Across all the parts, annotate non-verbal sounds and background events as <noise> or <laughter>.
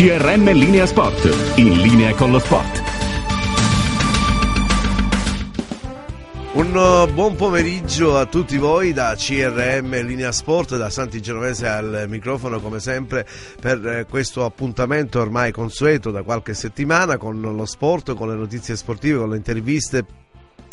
CRM Linea Sport, in linea con lo sport. Un uh, buon pomeriggio a tutti voi da CRM Linea Sport, da Santi Genovese al microfono come sempre per eh, questo appuntamento ormai consueto da qualche settimana con lo sport, con le notizie sportive, con le interviste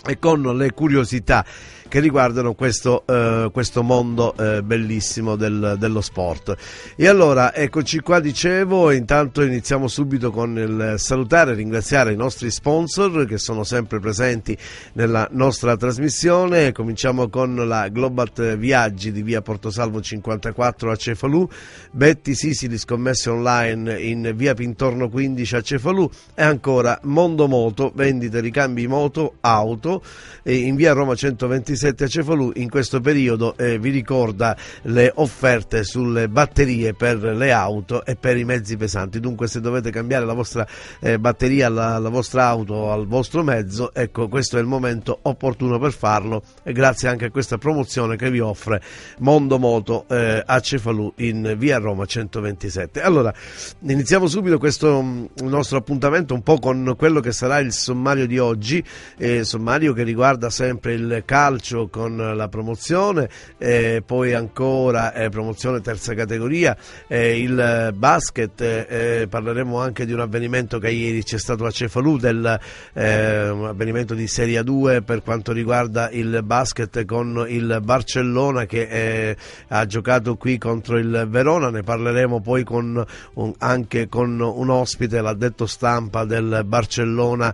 e con le curiosità che riguardano questo, eh, questo mondo eh, bellissimo del, dello sport. E allora eccoci qua, dicevo, intanto iniziamo subito con il salutare e ringraziare i nostri sponsor che sono sempre presenti nella nostra trasmissione. Cominciamo con la Globat Viaggi di via Portosalvo 54 a Cefalù, Betty Sisili scommesse online in via Pintorno 15 a Cefalù e ancora Mondo Moto, vendite ricambi moto, auto in via Roma 126 27 a Cefalù in questo periodo eh, vi ricorda le offerte sulle batterie per le auto e per i mezzi pesanti. Dunque se dovete cambiare la vostra eh, batteria alla, alla vostra auto al vostro mezzo, ecco questo è il momento opportuno per farlo e grazie anche a questa promozione che vi offre Mondo Moto eh, a Cefalù in via Roma 127. Allora, iniziamo subito questo mm, nostro appuntamento un po' con quello che sarà il sommario di oggi, eh, sommario che riguarda sempre il calcio calcio con la promozione, eh, poi ancora eh, promozione terza categoria, eh, il basket, eh, parleremo anche di un avvenimento che ieri c'è stato a Cefalù, del, eh, un avvenimento di Serie 2 per quanto riguarda il basket con il Barcellona che eh, ha giocato qui contro il Verona, ne parleremo poi con un, anche con un ospite, l'addetto stampa del Barcellona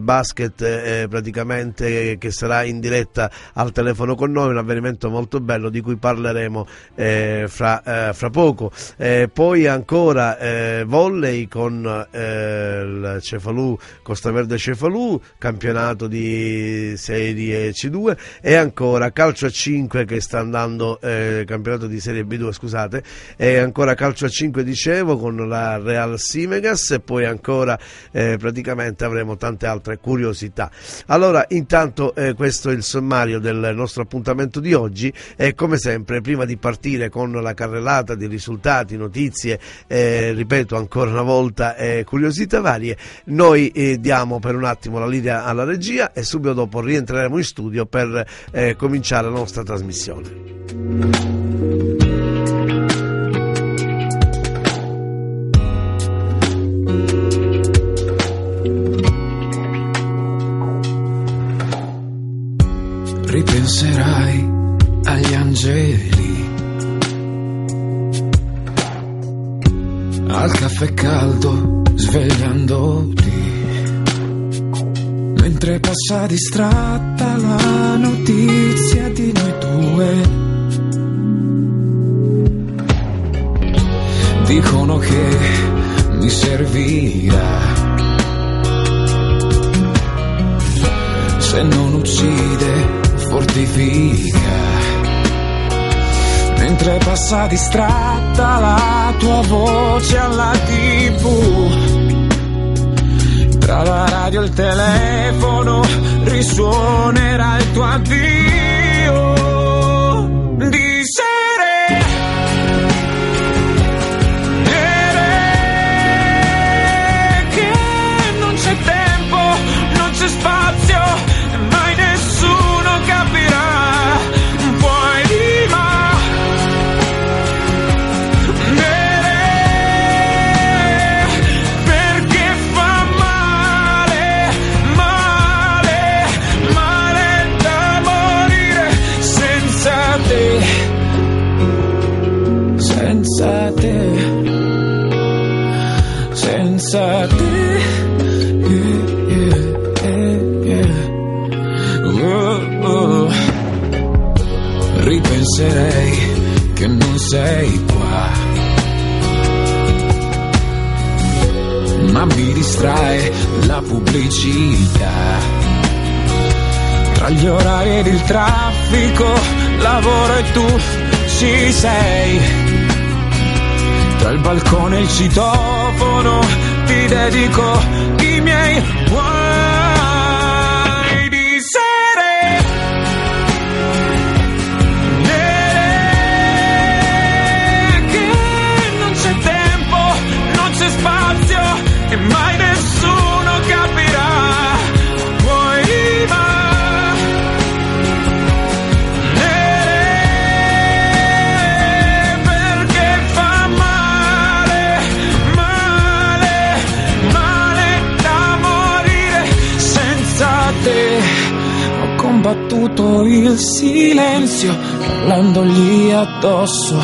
Basket praticamente che sarà in diretta al telefono con noi, un avvenimento molto bello di cui parleremo eh, fra, eh, fra, poco. Eh, poi ancora eh, volley con eh, il Cefalù, Costa Verde Cefalù, campionato di Serie C2 e ancora calcio a 5 che sta andando, eh, campionato di Serie B2 scusate, e ancora calcio a 5 dicevo con la Real Simegas e poi ancora praticamente avremo tante altre curiosità. Allora intanto questo è il sommario calendario del nostro appuntamento di oggi e come sempre prima di partire con la carrellata di risultati, notizie, eh, ripeto ancora una volta eh, curiosità varie, noi eh, diamo per un attimo la linea alla regia e subito dopo rientreremo in studio per eh, cominciare la nostra trasmissione. Passa distratta la notizia di noi due. Dicono che mi servirà. Se non uccide fortifica. Mentre passa distratta la tua voce alla tv. Tra la radio il telefono risuonerà il tuo addio. Sei qua. Ma mi distrae la pubblicità. Tra gli orari ed il traffico, lavoro e tu ci sei. Tra il balcone e il citofono ti dedico rotto il silenzio parlandogli addosso.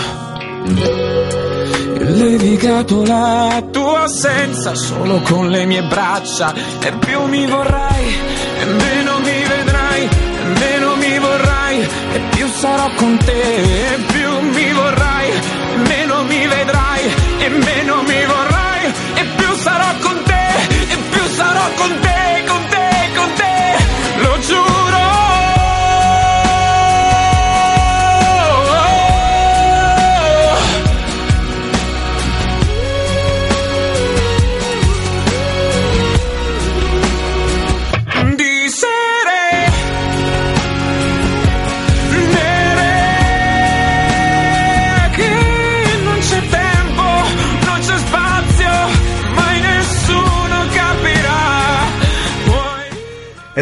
E levigato la tua assenza solo con le mie braccia e più mi vorrai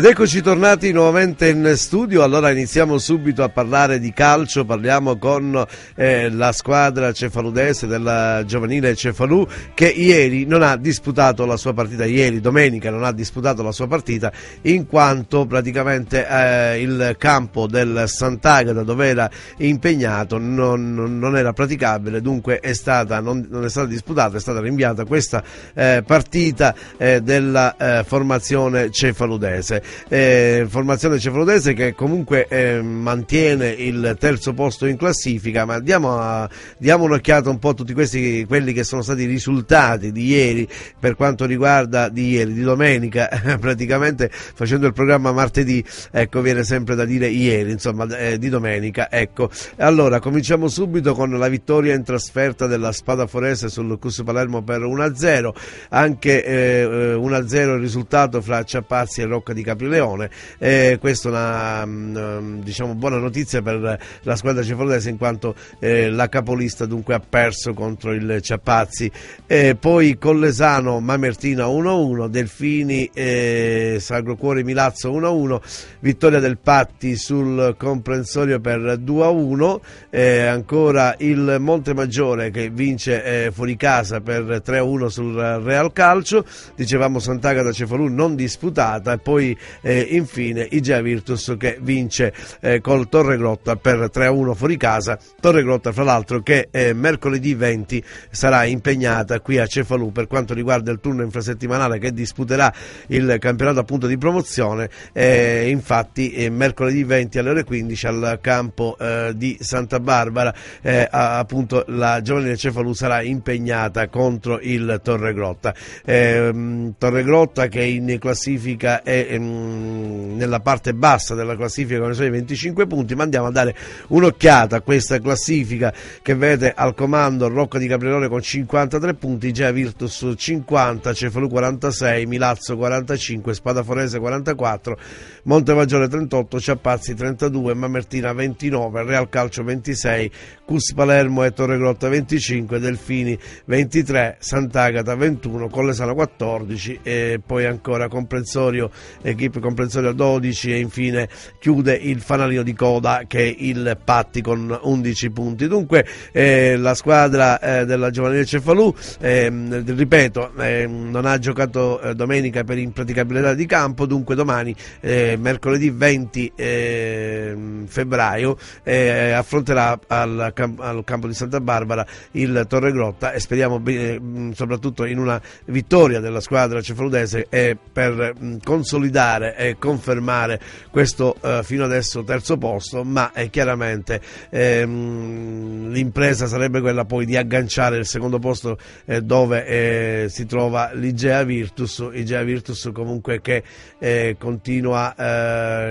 Ed eccoci tornati nuovamente in studio, allora iniziamo subito a parlare di calcio, parliamo con eh, la squadra cefaludese della giovanile Cefalù che ieri non ha disputato la sua partita, ieri domenica non ha disputato la sua partita in quanto praticamente eh, il campo del Sant'Agata dove era impegnato non, non era praticabile, dunque è stata, non, non è stata disputata, è stata rinviata questa eh, partita eh, della eh, formazione cefaludese. Eh, formazione cefaludese che comunque eh, mantiene il terzo posto in classifica, ma diamo, a- diamo un'occhiata un po' a tutti questi, quelli che sono stati i risultati di ieri per quanto riguarda di ieri, di domenica, <laughs> praticamente facendo il programma martedì, ecco viene sempre da dire ieri, insomma eh, di domenica, ecco. Allora cominciamo subito con la vittoria in trasferta della Spada Forese sul Cus Palermo per 1-0, anche eh, 1-0 il risultato fra Ciappazzi e Rocca di Caprileone, eh, questa è una mm, diciamo, buona notizia per la squadra cefalodese in quanto eh, la capolista dunque ha perso contro il Ciappazzi. Eh, poi Collesano Mamertina 1-1, Delfini eh, Sagro Cuore Milazzo 1-1, vittoria del Patti sul comprensorio per 2-1, eh, ancora il Montemaggiore che vince eh, fuori casa per 3-1 sul Real Calcio, dicevamo Sant'Agata Cefalù non disputata e poi eh, infine Igea Virtus che vince eh, col Torregrotta per 3-1 fuori casa, Torregrotta fra l'altro che eh, mercoledì 20 sarà impegnata qui a Cefalù per quanto riguarda il turno infrasettimanale che disputerà il campionato appunto di promozione, infatti eh, mercoledì 20 alle ore 15 al campo eh, di Santa Barbara eh, appunto la giovanile Cefalù sarà impegnata contro il Torregrotta. Ehm, Torregrotta che in classifica è ehm, nella parte bassa della classifica con i suoi 25 punti, ma andiamo a dare un'occhiata a questa classifica che vede al comando Rocca di Capriolone con 53 punti, Gea Virtus 50, Cefalù 46, Milazzo 45, Spadaforese 44, Montemaggiore 38, Ciappazzi 32, Mamertina 29, Real Calcio 26, Cus Palermo e Torregrotta 25, Delfini 23, Sant'Agata 21, Collesano 14 e poi ancora comprensorio, equipe comprensorio 12 e infine chiude il fanalino di coda che è il Patti con 11 punti. Dunque eh, la squadra eh, della giovanile Cefalù, ehm, ripeto, ehm, non ha giocato eh, domenica per impraticabilità di campo, dunque domani, eh, mercoledì 20 ehm, febbraio, eh, affronterà al, al campo di Santa Barbara il Torregrotta e speriamo mh, soprattutto in una vittoria della squadra cefaludese e per consolidare e confermare questo eh, fino adesso terzo posto, ma eh, chiaramente ehm, l'impresa sarebbe quella poi di agganciare il secondo posto eh, dove eh, si trova l'Igea Virtus, Igea Virtus comunque che eh, continua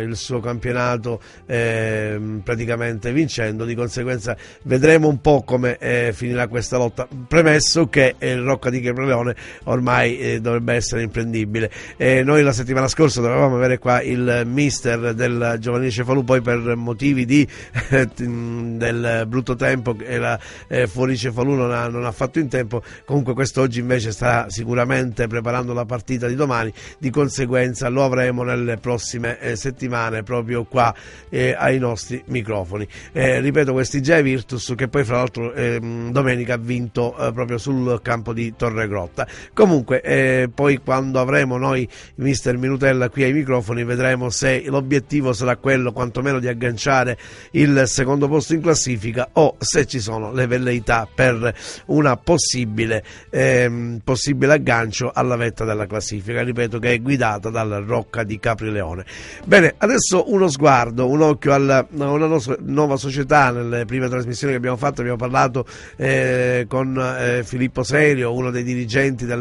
il suo campionato ehm, praticamente vincendo, di conseguenza vedremo un po' come finirà questa lotta, premesso che il Rocca di Capreleone ormai dovrebbe essere imprendibile. Noi la settimana scorsa dovevamo avere qua il mister del giovanile Cefalù, poi per motivi di, del brutto tempo che era eh, fuori Cefalù non ha, non ha fatto in tempo, comunque quest'oggi invece sta sicuramente preparando la partita di domani, di conseguenza lo avremo nelle prossime eh, settimane proprio qua eh, ai nostri microfoni. Eh, ripeto, questi J Virtus che poi fra l'altro ehm, domenica ha vinto eh, proprio sul campo di Torregrotta. Comunque, eh, poi quando avremo noi mister Minutella qui ai microfoni vedremo se l'obiettivo sarà quello quantomeno di agganciare il secondo posto in classifica o se ci sono le velleità per una possibile, ehm, possibile aggancio alla vetta della classifica, ripeto che è guidata dal Rocca di Caprileone. Bene, adesso uno sguardo, un occhio alla, una nuova società, nelle prime trasmissioni che abbiamo fatto abbiamo parlato eh, con eh, Filippo Serio, uno dei dirigenti di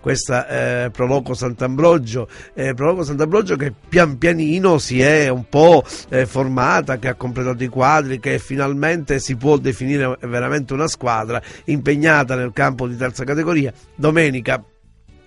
questa eh, Proloco Sant'Ambrogio, eh, Proloco Sant'Ambrogio che pian pianino si è un po' eh, formata, che ha completato i quadri, che finalmente si può definire veramente una squadra impegnata nel campo di terza categoria. Domenica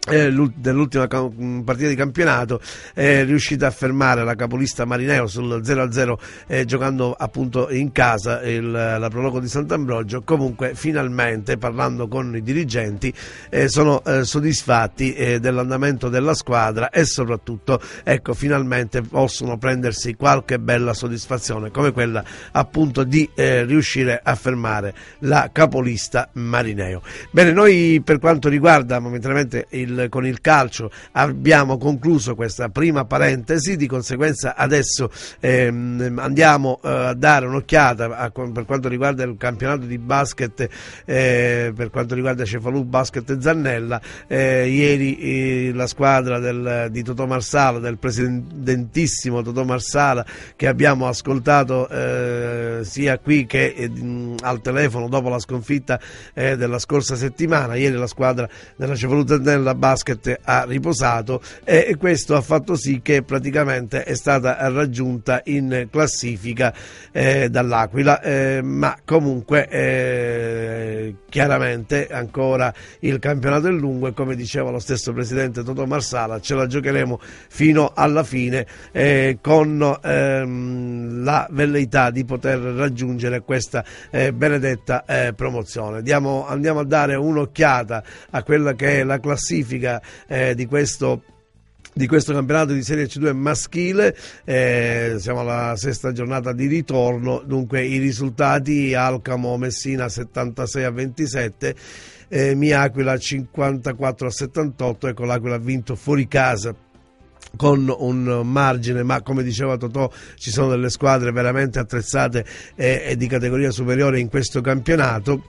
eh, dell'ultima mm, partita di campionato è riuscita a fermare la capolista Marineo sul 0-0 eh, giocando appunto in casa il, la prologo di Sant'Ambrogio. Comunque finalmente parlando con i dirigenti eh, sono eh, soddisfatti dell'andamento della squadra e soprattutto ecco finalmente possono prendersi qualche bella soddisfazione come quella appunto di riuscire a fermare la capolista Marineo. Bene noi per quanto riguarda momentaneamente il con il calcio abbiamo concluso questa prima parentesi, di conseguenza adesso ehm, andiamo eh, a dare un'occhiata per quanto riguarda il campionato di basket, eh, per quanto riguarda Cefalù Basket Zannella. Eh, ieri eh, la squadra del, di Totò Marsala, del presidentissimo Totò Marsala, che abbiamo ascoltato eh, sia qui che eh, al telefono dopo la sconfitta della scorsa settimana. Ieri la squadra della Cefalù Zannella basket ha riposato e questo ha fatto sì che praticamente è stata raggiunta in classifica eh, dall'Aquila, eh, ma comunque eh, chiaramente ancora il campionato è lungo e come diceva lo stesso presidente Toto Marsala ce la giocheremo fino alla fine eh, con ehm, la velleità di poter raggiungere questa eh, benedetta eh, promozione. Diamo, andiamo a dare un'occhiata a quella che è la classifica classifica eh, di questo di questo campionato di Serie C2 maschile, eh, siamo alla sesta giornata di ritorno, dunque i risultati Alcamo Messina 76 a 27, eh, Miaquila 54 a 78, ecco l'Aquila ha vinto fuori casa con un margine, ma come diceva Totò ci sono delle squadre veramente attrezzate e, e di categoria superiore in questo campionato.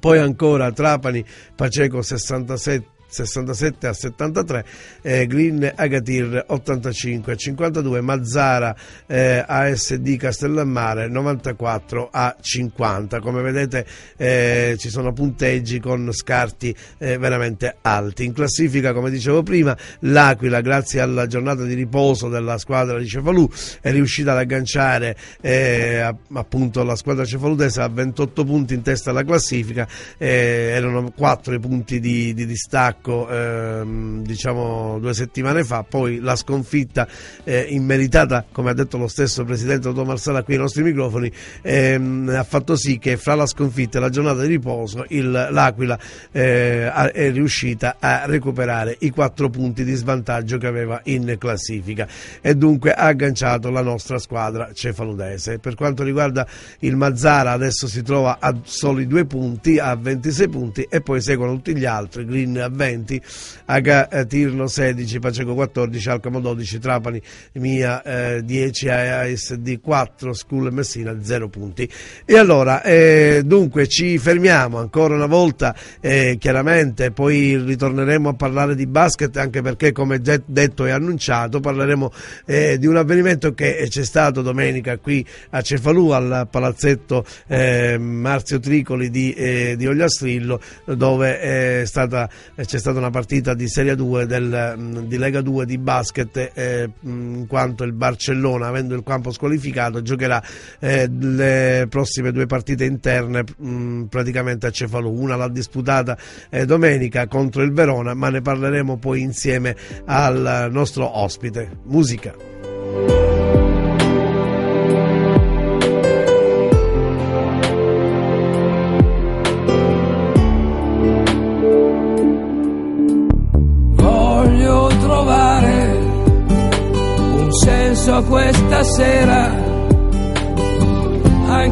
Poi ancora Trapani, Paceco 67 67 a 73, eh, Green Agatir 85 a 52, Mazzara eh, ASD Castellammare 94 a 50. Come vedete eh, ci sono punteggi con scarti eh, veramente alti. In classifica, come dicevo prima, l'Aquila, grazie alla giornata di riposo della squadra di Cefalù, è riuscita ad agganciare eh, appunto la squadra cefaludese a 28 punti in testa alla classifica, eh, erano 4 i punti di, di distacco attacco ehm, diciamo due settimane fa, poi la sconfitta eh, immeritata, come ha detto lo stesso presidente Otto Marsala qui ai nostri microfoni, ehm, ha fatto sì che fra la sconfitta e la giornata di riposo l'Aquila eh, è riuscita a recuperare i quattro punti di svantaggio che aveva in classifica e dunque ha agganciato la nostra squadra cefaludese. Per quanto riguarda il Mazzara adesso si trova a soli due punti, a 26 punti e poi seguono tutti gli altri, Green a 20 20, H Tirno 16, Paceco 14, Alcamo 12, Trapani Mia eh, 10, ASD 4, School Messina 0 punti. E allora, eh, dunque ci fermiamo ancora una volta, eh, chiaramente poi ritorneremo a parlare di basket anche perché come detto e annunciato parleremo eh, di un avvenimento che c'è stato domenica qui a Cefalù al palazzetto eh, Marzio Tricoli di, eh, di Ogliastrillo dove è stata, c'è c'è stata una partita di Serie 2 del, mm, di Lega 2 di basket eh, in quanto il Barcellona avendo il campo squalificato giocherà eh, le prossime due partite interne mh, mm, praticamente a Cefalù. Una l'ha disputata eh, domenica contro il Verona ma ne parleremo poi insieme al nostro ospite. Musica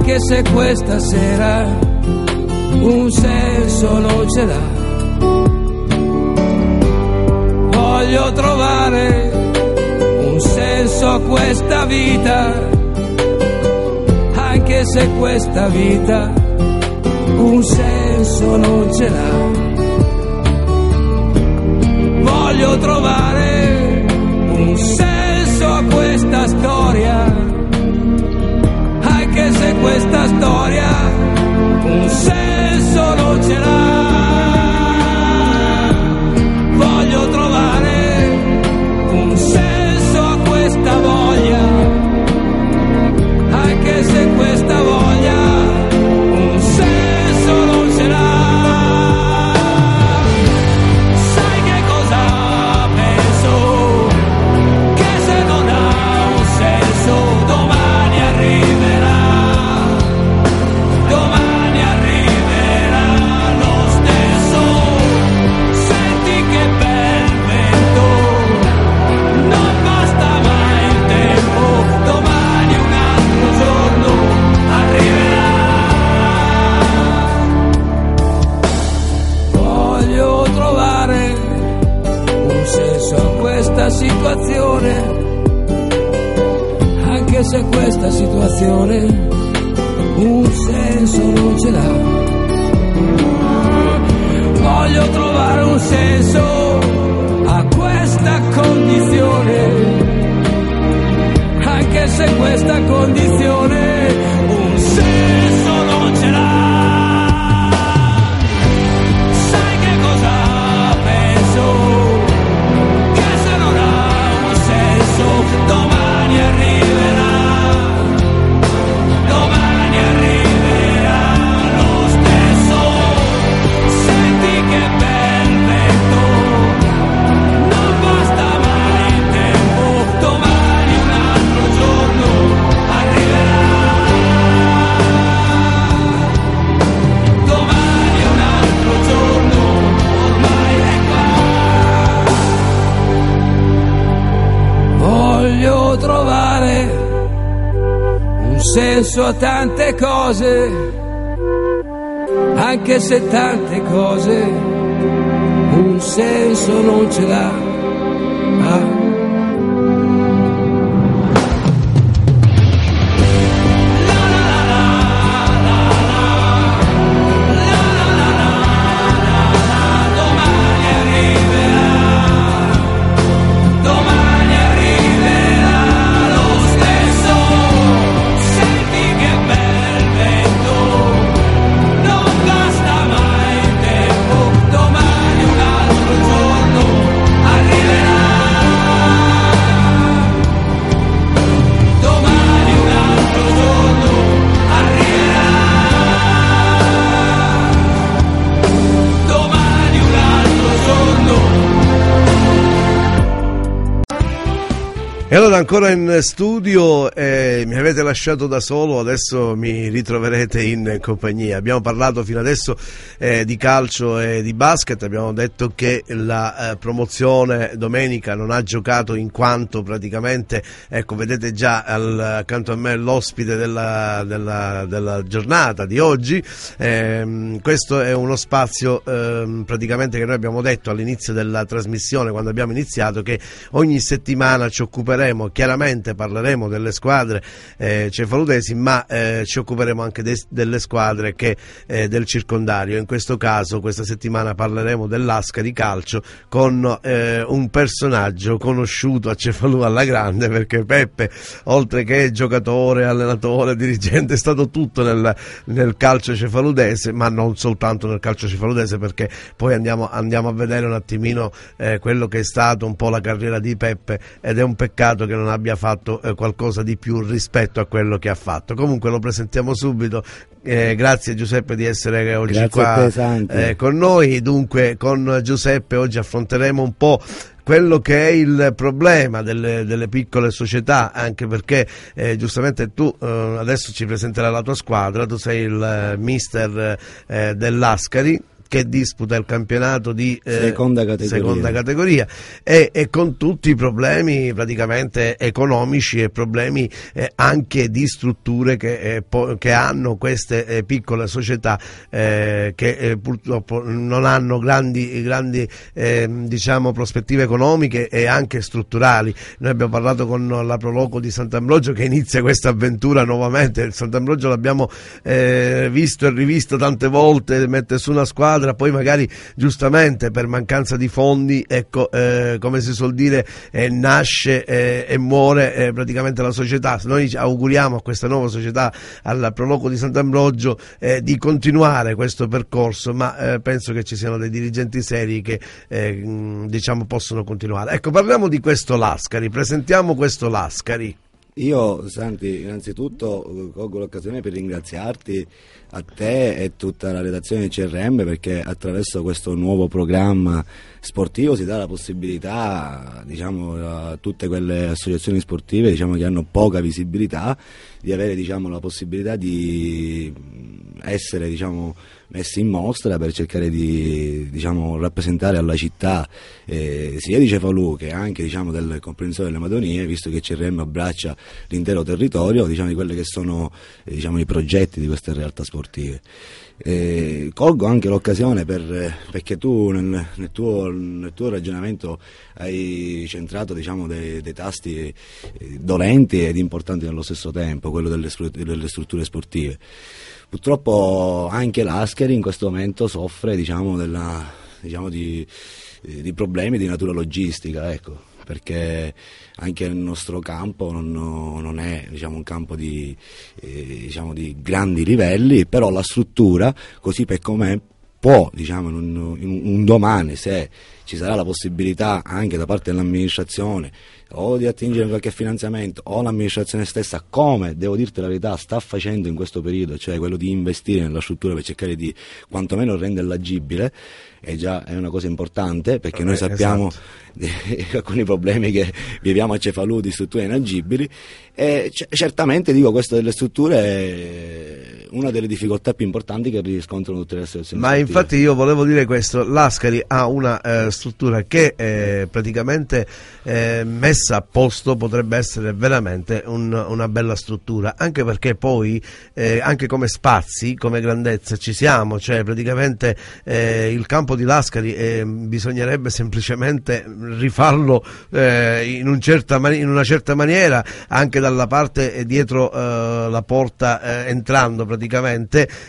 anche se questa sera un senso non ce l'ha. Voglio trovare senso a questa vita, anche se questa vita un senso non ce l'ha. Voglio trovare un senso a questa storia, questa storia un senso non ce l'ha. Questa situazione un senso non ce l'ha. Voglio trovare un senso a questa condizione, anche se tante cose ancora in studio, eh, mi avete lasciato da solo, adesso mi ritroverete in compagnia. Abbiamo parlato fino adesso eh, di calcio e di basket, abbiamo detto che la eh, promozione domenica non ha giocato in quanto praticamente, ecco vedete già al- accanto a me l'ospite della, della- della giornata di oggi, Ehm, questo è uno spazio ehm, praticamente che noi abbiamo detto all'inizio della trasmissione, quando abbiamo iniziato, che ogni settimana ci occuperemo, chiaramente parleremo delle squadre eh, cefaludesi, ma eh, ci occuperemo anche de- delle squadre che, eh, del circondario. In questo caso, questa settimana parleremo dell'Asca di calcio con eh, un personaggio conosciuto a Cefalù alla grande, perché Peppe, oltre che giocatore, allenatore, dirigente, è stato tutto nel, nel calcio cefaludese, ma non soltanto nel calcio cefaludese, perché poi andiamo, andiamo a vedere un attimino eh, quello che è stato un po' la carriera di Peppe ed è un peccato che non abbia fatto eh, qualcosa di più rispetto a quello che ha fatto. Comunque lo presentiamo subito. Eh, grazie Giuseppe di essere oggi Grazie qua a te, Santi. eh, con noi. Dunque, con Giuseppe oggi affronteremo un po' quello che è il problema delle, delle piccole società, anche perché eh, giustamente tu eh, adesso ci presenterai la tua squadra, tu sei il eh, mister eh, dell'Ascari che disputa il campionato di eh, seconda categoria, seconda categoria. E, e, con tutti i problemi praticamente economici e problemi eh, anche di strutture che, eh, po- che hanno queste eh, piccole società che purtroppo non hanno grandi, grandi ehm, diciamo, prospettive economiche e anche strutturali. Noi abbiamo parlato con la Proloco di Sant'Ambrogio che inizia questa avventura nuovamente, il Sant'Ambrogio l'abbiamo eh, visto e rivisto tante volte, mette su una squadra, poi magari giustamente per mancanza di fondi, ecco, eh, come si suol dire, eh, nasce eh, e muore eh, praticamente la società. Noi auguriamo a questa nuova società, al Proloco di Sant'Ambrogio, eh, di continuare questo percorso, ma penso che ci siano dei dirigenti seri che diciamo possono continuare. Ecco, parliamo di questo Lascari, presentiamo questo Lascari. Io, Santi, innanzitutto colgo l'occasione per ringraziarti a te e tutta la redazione di CRM perché attraverso questo nuovo programma sportivo si dà la possibilità diciamo, a tutte quelle associazioni sportive diciamo, che hanno poca visibilità di avere diciamo, la possibilità di essere diciamo, messi in mostra per cercare di diciamo, rappresentare alla città eh, sia di Cefalù che anche diciamo, del comprensorio delle Madonie, visto che CRM abbraccia l'intero territorio, diciamo, di quelli che sono eh, diciamo, i progetti di queste realtà sportive. Eh, colgo anche l'occasione per, perché tu nel, nel, tuo, nel, tuo, ragionamento hai centrato diciamo, dei, dei, tasti eh, dolenti ed importanti nello stesso tempo, quello delle, delle strutture sportive. Purtroppo anche l'Ascheri in questo momento soffre diciamo, della, diciamo, di, di, problemi di natura logistica, ecco, perché anche il nostro campo non, non è diciamo, un campo di, eh, diciamo, di, grandi livelli, però la struttura, così per com'è, può diciamo, in un, in un domani, se ci sarà la possibilità anche da parte dell'amministrazione o di attingere qualche finanziamento o l'amministrazione stessa, come devo dirti la verità, sta facendo in questo periodo, cioè quello di investire nella struttura per cercare di quantomeno renderla agibile, è già è una cosa importante perché noi sappiamo esatto. <laughs> alcuni problemi che viviamo a Cefalù di strutture inagibili e c- certamente dico questo delle strutture una delle difficoltà più importanti che riscontrano tutte le associazioni. Ma sportive. infatti io volevo dire questo, l'Ascari ha una eh, struttura che eh, praticamente eh, messa a posto potrebbe essere veramente un, una bella struttura, anche perché poi eh, anche come spazi, come grandezza ci siamo, cioè praticamente eh, il campo di Lascari eh, bisognerebbe semplicemente rifarlo in, un certa in, una certa maniera anche dalla parte dietro la porta entrando praticamente,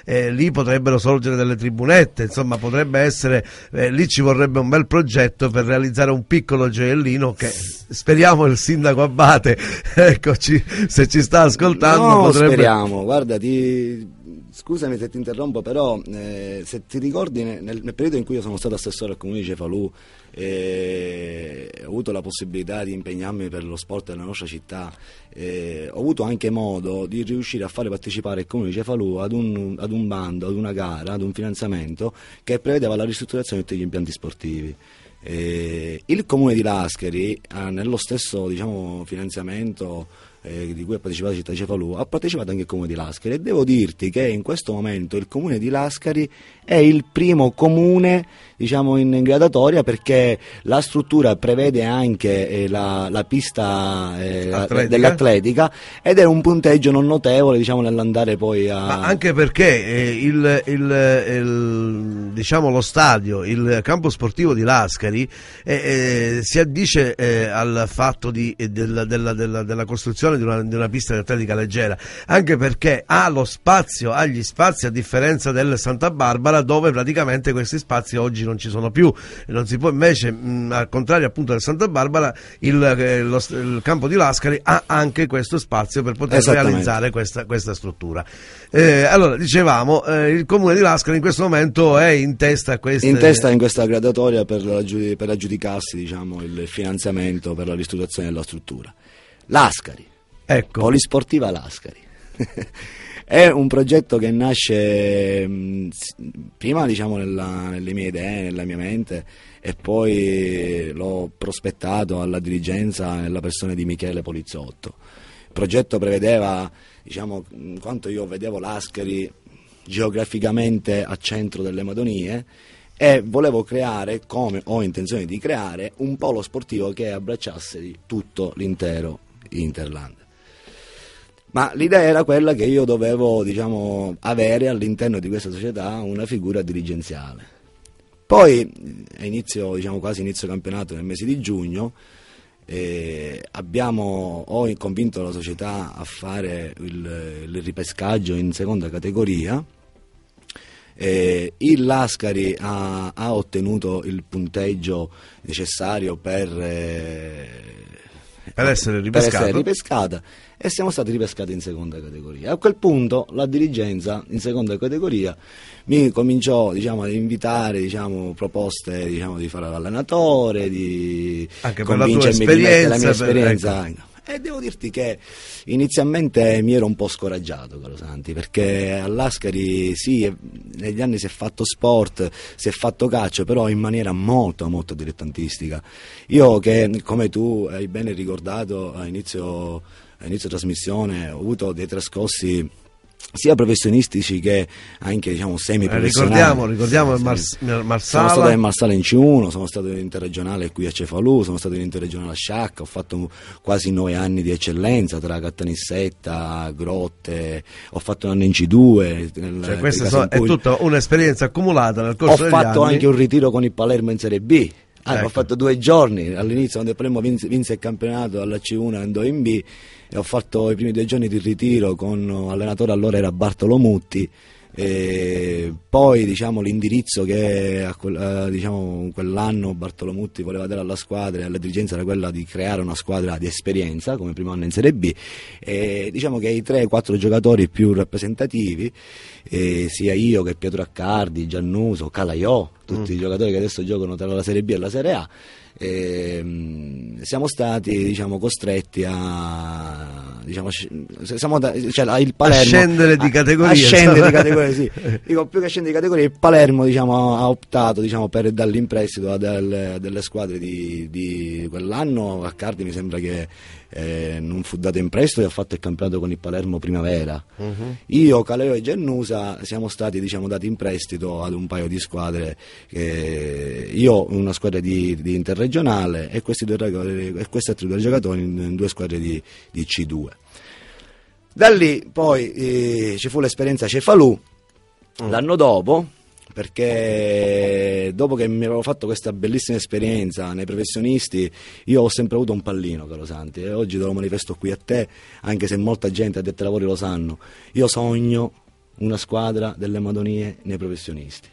lì potrebbero sorgere delle tribunette, insomma potrebbe essere, lì ci vorrebbe un bel progetto per realizzare un piccolo gioiellino che speriamo il sindaco Abate, <laughs> eccoci, se ci sta ascoltando. No, potrebbe... speriamo, guarda, ti... scusami se ti interrompo, però eh, se ti ricordi nel, nel, periodo in cui io sono stato assessore al comune di Cefalù e ho avuto la possibilità di impegnarmi per lo sport della nostra città, eh, ho avuto anche modo di riuscire a fare partecipare il comune di Cefalù ad un, ad un bando, ad una gara, ad un finanziamento che prevedeva la ristrutturazione di tutti gli impianti sportivi. Eh, il comune di Lascari, eh, nello stesso diciamo, finanziamento eh, di cui ha partecipato la città di Cefalù, ha partecipato anche il comune di Lascari. E devo dirti che in questo momento il comune di Lascari è il primo comune diciamo, in gradatoria perché la struttura prevede anche eh, la, la, pista eh, dell'atletica ed è un punteggio non notevole diciamo, nell'andare poi a... Ma anche perché eh, il, il, il, diciamo, lo stadio, il campo sportivo di Lascari eh, eh, si addice eh, al fatto di, della, della, della, della, costruzione di una, di una pista di atletica leggera anche perché ha lo spazio, ha gli spazi a differenza del Santa Barbara dove praticamente questi spazi oggi non ci sono più. Non si può invece, mh, al contrario appunto del Santa Barbara, il, eh, lo, il, campo di Lascari ha anche questo spazio per poter realizzare questa, questa struttura. Eh, allora, dicevamo, eh, il comune di Lascari in questo momento è in testa a questa... In testa in questa gradatoria per, per aggiudicarsi diciamo, il finanziamento per la ristrutturazione della struttura. Lascari, ecco. Polisportiva Lascari. <laughs> È un progetto che nasce mh, prima diciamo, nella, nelle mie idee, nella mia mente e poi l'ho prospettato alla dirigenza nella persona di Michele Polizzotto. Il progetto prevedeva, diciamo, quanto io vedevo l'Ascari geograficamente a centro delle Madonie e volevo creare, come ho intenzione di creare, un polo sportivo che abbracciasse tutto l'intero Interland. Ma l'idea era quella che io dovevo diciamo, avere all'interno di questa società una figura dirigenziale. Poi, a inizio, diciamo, quasi inizio campionato, nel mese di giugno, eh, abbiamo, ho convinto la società a fare il, il ripescaggio in seconda categoria. Eh, il Lascari ha, ha, ottenuto il punteggio necessario per, eh, per essere per essere ripescata e siamo stati ripescati in seconda categoria. A quel punto la dirigenza in seconda categoria mi cominciò diciamo, ad invitare diciamo, proposte diciamo, di fare l'allenatore, di Anche per la tua esperienza, la mia esperienza. Per, ecco. E devo dirti che inizialmente mi ero un po' scoraggiato, caro Santi, perché all'Ascari sì, negli anni si è fatto sport, si è fatto calcio, però in maniera molto molto dilettantistica. Io che come tu hai bene ricordato a inizio, a inizio trasmissione ho avuto dei trascorsi sia professionistici che anche diciamo semi-professionali. Ricordiamo, ricordiamo il Mars- Marsala. Sono stato in Marsala in C1, sono stato in interregionale qui a Cefalù, sono stato in interregionale a Sciacca, ho fatto quasi nove anni di eccellenza tra Cattanissetta, Grotte, ho fatto un anno in C2. Nel, cioè, questa so, è tutta un'esperienza accumulata nel corso ho degli anni. Ho fatto anche un ritiro con il Palermo in Serie B. Ah, ecco. Ho fatto due giorni all'inizio quando il Palermo vinse, vinse il campionato alla C1 andò in B e ho fatto i primi due giorni di ritiro con l'allenatore allora era Bartolo Mutti e poi diciamo, l'indirizzo che eh, diciamo, quell'anno Bartolo Mutti voleva dare alla squadra e alla dirigenza era quella di creare una squadra di esperienza come primo anno in Serie B e diciamo che i 3-4 giocatori più rappresentativi eh, sia io che Pietro Accardi, Giannuso, Calaiò tutti mm. i giocatori che adesso giocano tra la Serie B e la Serie A e, siamo stati diciamo, costretti a, diciamo, siamo da, cioè, il Palermo, a scendere di categoria. A, a scendere di categoria, sì. <laughs> Dico, più che scendere di categoria, il Palermo diciamo, ha optato diciamo, per dargli in prestito a delle, delle squadre di, di, quell'anno. A Cardi mi sembra che eh, non fu dato in prestito e ha fatto il campionato con il Palermo primavera. Uh-huh. Io, Caleo e Gennusa siamo stati diciamo, dati in prestito ad un paio di squadre. Che io una squadra di, di interregionale e questi, due, e questi altri due giocatori in, in due squadre di, di, C2. Da lì poi eh, ci fu l'esperienza Cefalù. Uh-huh. L'anno dopo perché dopo che mi avevo fatto questa bellissima esperienza nei professionisti, io ho sempre avuto un pallino, caro Santi, e oggi te lo manifesto qui a te, anche se molta gente addetti ai lavori lo sanno. Io sogno una squadra delle Madonie nei professionisti.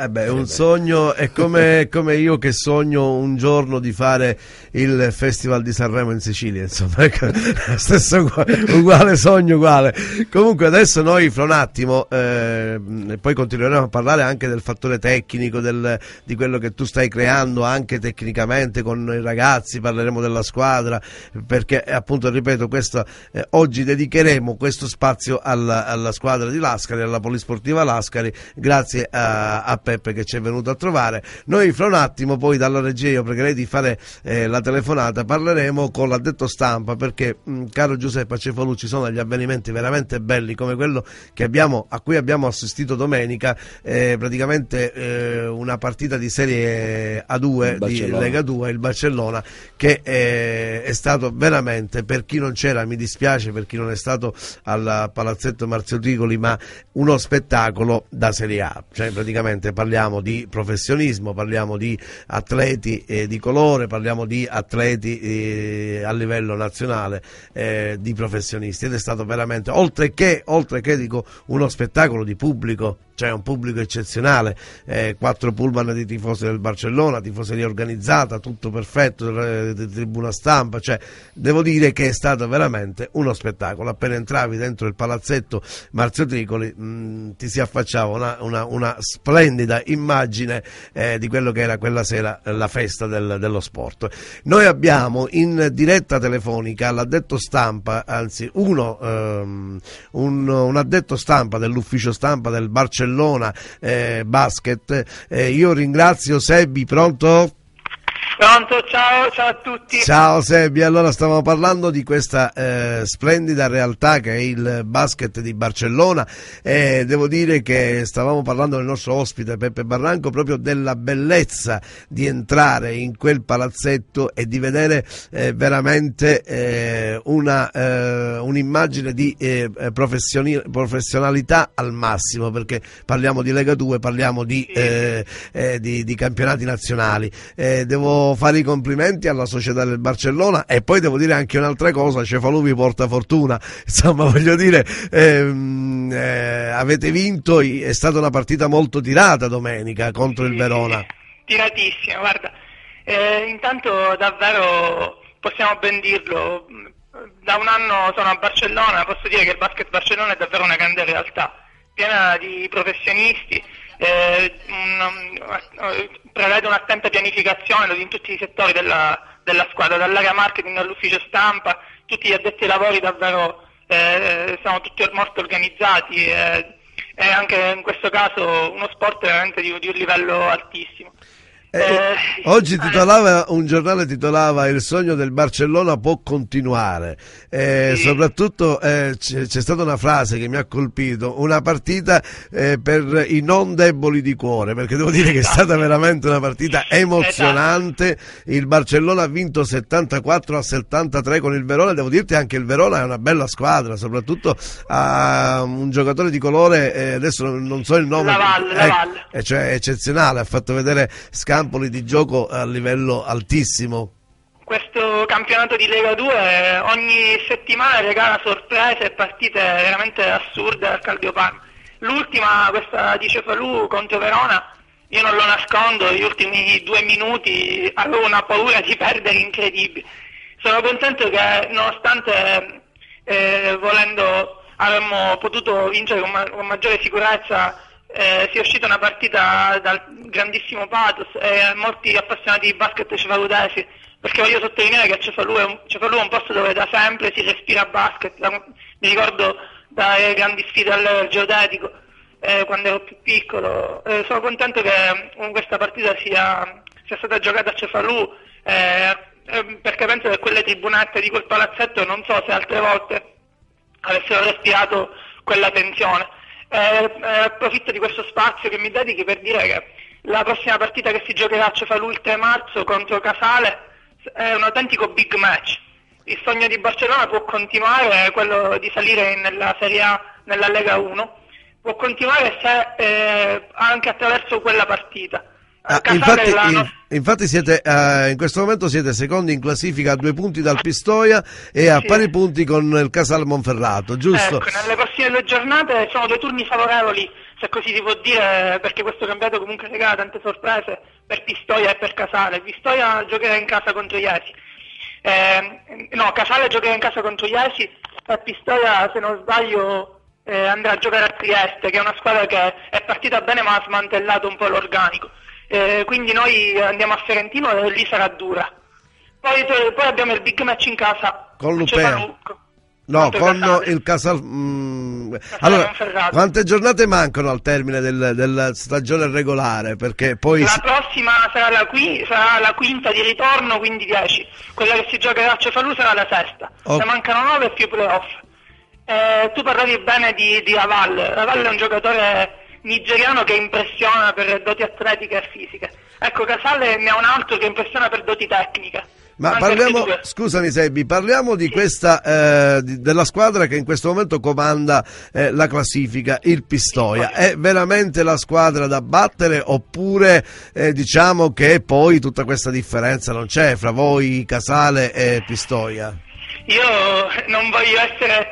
Eh beh, un sogno è <laughs> come, come, io che sogno un giorno di fare il Festival di Sanremo in Sicilia, insomma, ecco, <laughs> stesso uguale sogno, uguale. Comunque adesso noi fra un attimo, eh, poi continueremo a parlare anche del fattore tecnico, del, di quello che tu stai creando anche tecnicamente con i ragazzi, parleremo della squadra, perché appunto, ripeto, questo, eh, oggi dedicheremo questo spazio alla, alla, squadra di Lascari, alla Polisportiva Lascari, grazie a, a Peppe che ci è venuto a trovare. Noi fra un attimo poi dalla regia io pregherei di fare eh, la telefonata, parleremo con l'addetto stampa perché mh, caro Giuseppe Cefalù ci sono degli avvenimenti veramente belli come quello abbiamo, a cui abbiamo assistito domenica, eh, praticamente eh, una partita di serie A2 di Lega 2, il Barcellona, che eh, è stato veramente, per chi non c'era mi dispiace, per chi non è stato al Palazzetto Marzio Tricoli, ma uno spettacolo da Serie A, cioè praticamente parliamo di professionismo, parliamo di atleti eh, di colore, parliamo di atleti eh, a livello nazionale, eh, di professionisti. Ed è stato veramente, oltre che, oltre che dico, uno spettacolo di pubblico c'è un pubblico eccezionale, eh, quattro pullman di tifosi del Barcellona, tifoseria organizzata, tutto perfetto, di tribuna stampa, cioè devo dire che è stato veramente uno spettacolo, appena entravi dentro il palazzetto Marzio Tricoli mh, mm, ti si affacciava una, una, una splendida immagine eh, di quello che era quella sera la festa del, dello sport. Noi abbiamo in diretta telefonica l'addetto stampa, anzi uno, um, un, un addetto stampa dell'ufficio stampa del Barcellona eh, Basket. Eh, io ringrazio Sebbi, pronto? Pronto, ciao, ciao a tutti. Ciao Sebi, allora stavamo parlando di questa eh, splendida realtà che è il basket di Barcellona e devo dire che stavamo parlando del nostro ospite Peppe Barranco proprio della bellezza di entrare in quel palazzetto e di vedere eh, veramente eh, una, eh, un'immagine di eh, professionalità al massimo perché parliamo di Lega 2, parliamo di, eh, di, di campionati nazionali. devo fare i complimenti alla società del Barcellona e poi devo dire anche un'altra cosa, Cefalù vi porta fortuna, insomma <laughs> voglio dire, ehm, eh, avete vinto, è stata una partita molto tirata domenica contro il Verona. Tiratissima, guarda, eh, intanto davvero possiamo ben dirlo, da un anno sono a Barcellona, posso dire che il basket Barcellona è davvero una grande realtà, piena di professionisti, eh, un, prevede un'attenta pianificazione in tutti i settori della, della squadra, dall'area marketing all'ufficio stampa, tutti gli addetti ai lavori davvero eh, sono tutti molto organizzati e, e, anche in questo caso uno sport veramente di, di un livello altissimo. Eh, eh, oggi titolava, un giornale titolava Il sogno del Barcellona può continuare. Eh, sì. Soprattutto eh, c'è, stata una frase che mi ha colpito: una partita eh, per i non deboli di cuore. Perché devo dire che è stata esatto. veramente una partita emozionante. Esatto. Il Barcellona ha vinto 74 a 73 con il Verona. Devo dirti anche il Verona è una bella squadra, soprattutto ha un giocatore di colore, eh, adesso non so il nome, la Valle, la Valle. cioè eccezionale. Ha fatto vedere scampoli di gioco a livello altissimo. Questo campionato di Lega 2 ogni settimana regala sorprese e partite veramente assurde al Caldiopano. L'ultima, questa di Cefalù contro Verona, io non lo nascondo, gli ultimi due minuti avevo una paura di perdere incredibile. Sono contento che nonostante eh, volendo avremmo potuto vincere con, ma- con maggiore sicurezza eh, sia uscita una partita dal grandissimo pathos e molti appassionati di basket cefaludesi, perché voglio sottolineare che Cefalù è, un, Cefalù è un posto dove da sempre si respira basket, da, mi ricordo dalle grandi sfide al geodetico eh, quando ero più piccolo, eh, sono contento che questa partita sia, sia, stata giocata a Cefalù eh, eh, perché penso che quelle tribunette di quel palazzetto non so se altre volte avessero respirato quella tensione. Eh, eh, approfitto di questo spazio che mi dedichi per dire che la prossima partita che si giocherà a Cefalù il 3 marzo contro Casale è un autentico big match. Il sogno di Barcellona può continuare, quello di salire nella Serie A, nella Lega 1, può continuare se, eh, anche attraverso quella partita. Ah, infatti, in, infatti siete, uh, in questo momento siete secondi in classifica a due punti dal Pistoia e a sì. pari punti con il Casal Monferrato, giusto? Ecco, nelle prossime due giornate sono due turni favorevoli, se così si può dire, perché questo campionato comunque regala tante sorprese per Pistoia e per Casale. Pistoia giocherà in casa contro Iesi. Eh, no, Casale giocherà in casa contro Iesi e Pistoia, se non sbaglio, eh, andrà a giocare a Trieste, che è una squadra che è partita bene ma ha smantellato un po' l'organico eh, quindi noi andiamo a Ferentino e lì sarà dura. Poi, poi abbiamo il big match in casa. Con Lupea. No, con Casale. il Casal... Mm, allora, quante giornate mancano al termine del, della stagione regolare? Perché poi... La prossima sarà la, qui, sarà la, quinta di ritorno, quindi 10. Quella che si giocherà a Cefalù sarà la sesta. Okay. Ne mancano 9 più playoff. Eh, tu parlavi bene di, di Aval. Aval è un giocatore nigeriano che impressiona per doti atletiche e fisiche. Ecco, Casale ne ha un altro che impressiona per doti tecniche. Ma parliamo, scusami Sebbi, parliamo di questa, eh, di, della squadra che in questo momento comanda eh, la classifica, il Pistoia. È veramente la squadra da battere oppure eh, diciamo che poi tutta questa differenza non c'è fra voi, Casale e Pistoia? Io non voglio essere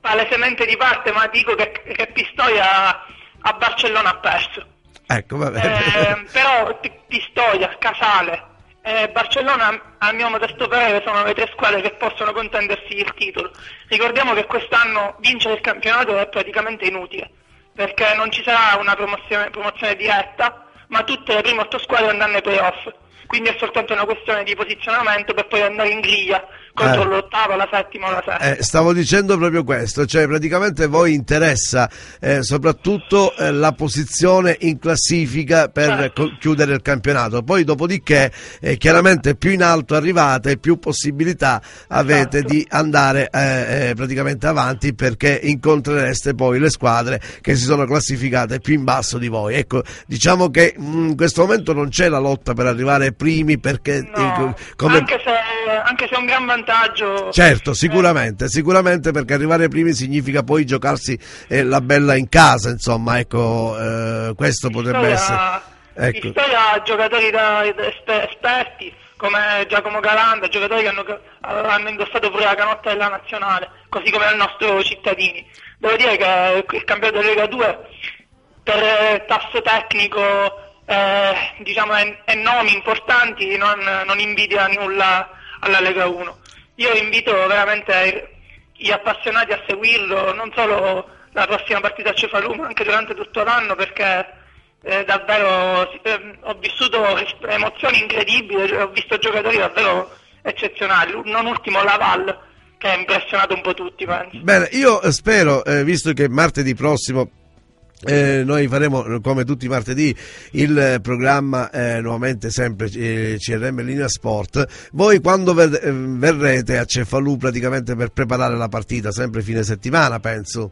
palesemente di parte, ma dico che, che Pistoia a Barcellona ha perso. Ecco, vabbè. <laughs> Eh, però Pistoia, Casale e Barcellona, a mio modesto parere, sono le tre squadre che possono contendersi il titolo. Ricordiamo che quest'anno vincere il campionato è praticamente inutile, perché non ci sarà una promozione, promozione diretta, ma tutte le prime otto squadre andranno ai playoff. quindi è soltanto una questione di posizionamento per poi andare in griglia contro Eh. l'ottava, la settima o la sesta. Eh, stavo dicendo proprio questo, cioè praticamente voi interessa eh, soprattutto eh, la posizione in classifica per Certo. chiudere il campionato, poi dopodiché eh, chiaramente più in alto arrivate più possibilità avete Esatto. di andare eh, praticamente avanti perché incontrereste poi le squadre che si sono classificate più in basso di voi. Ecco, diciamo che mh, in questo momento non c'è la lotta per arrivare primi perché No, come... anche, se, anche se è un gran vantaggio. Certo, eh, sicuramente, sicuramente perché arrivare primi significa poi giocarsi eh, la bella in casa, insomma, ecco, eh, questo potrebbe storia- essere... Ecco. di storia a giocatori da, esper- esperti come Giacomo Galanda, giocatori che hanno, hanno indossato pure la canotta della nazionale, così come il nostro cittadini. Devo dire che il campionato della Lega 2 per eh, tasso tecnico eh, diciamo, e, e nomi importanti non, non invidia nulla alla Lega 1. Io invito veramente gli appassionati a seguirlo, non solo la prossima partita a Cefalù, ma anche durante tutto l'anno perché eh, davvero eh, ho vissuto emozioni incredibili, ho visto giocatori davvero eccezionali, non ultimo Laval che ha impressionato un po' tutti, penso. Bene, io eh, spero, eh, visto che martedì prossimo eh, noi faremo come tutti i martedì il programma eh, nuovamente sempre eh, CRM Linea Sport. Voi quando ver- eh, verrete a Cefalù praticamente per preparare la partita, sempre fine settimana penso.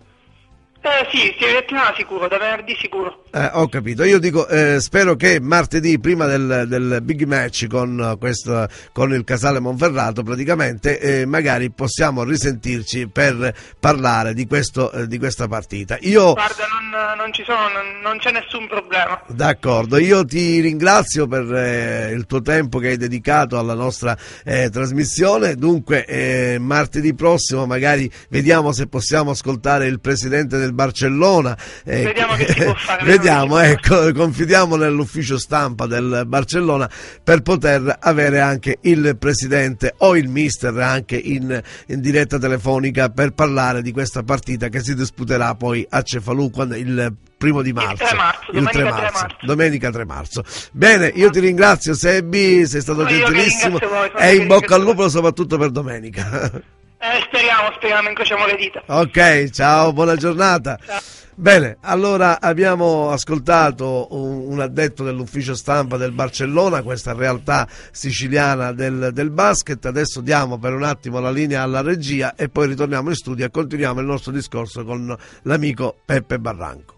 Eh sì, sì, settimana sicuro, da venerdì sicuro. Eh, ho capito, io dico eh, spero che martedì prima del, del big match con, questo, con il Casale Monferrato praticamente eh, magari possiamo risentirci per parlare di, questo, eh, di questa partita. Io Guarda, non, non ci sono, non, non c'è nessun problema. D'accordo, io ti ringrazio per eh, il tuo tempo che hai dedicato alla nostra eh, trasmissione, dunque martedì prossimo magari vediamo se possiamo ascoltare il presidente del Barcellona. Vediamo che si può fare, <laughs> può <laughs> ecco, confidiamo nell'ufficio stampa del Barcellona per poter avere anche il presidente o il mister anche in, in diretta telefonica per parlare di questa partita che si disputerà poi a Cefalù quando- il primo di marzo. 3 marzo, il 3 domenica 3 marzo, marzo. domenica 3 marzo. Bene, io ti ringrazio Sebbi, sei stato No, gentilissimo voi, e in bocca al lupo soprattutto per domenica. Eh, speriamo, speriamo, incrociamo le dita. Ok, ciao, buona giornata. Ciao. Bene, allora abbiamo ascoltato un, un addetto dell'ufficio stampa del Barcellona, questa realtà siciliana del, del basket. Adesso diamo per un attimo la linea alla regia e poi ritorniamo in studio e continuiamo il nostro discorso con l'amico Peppe Barranco.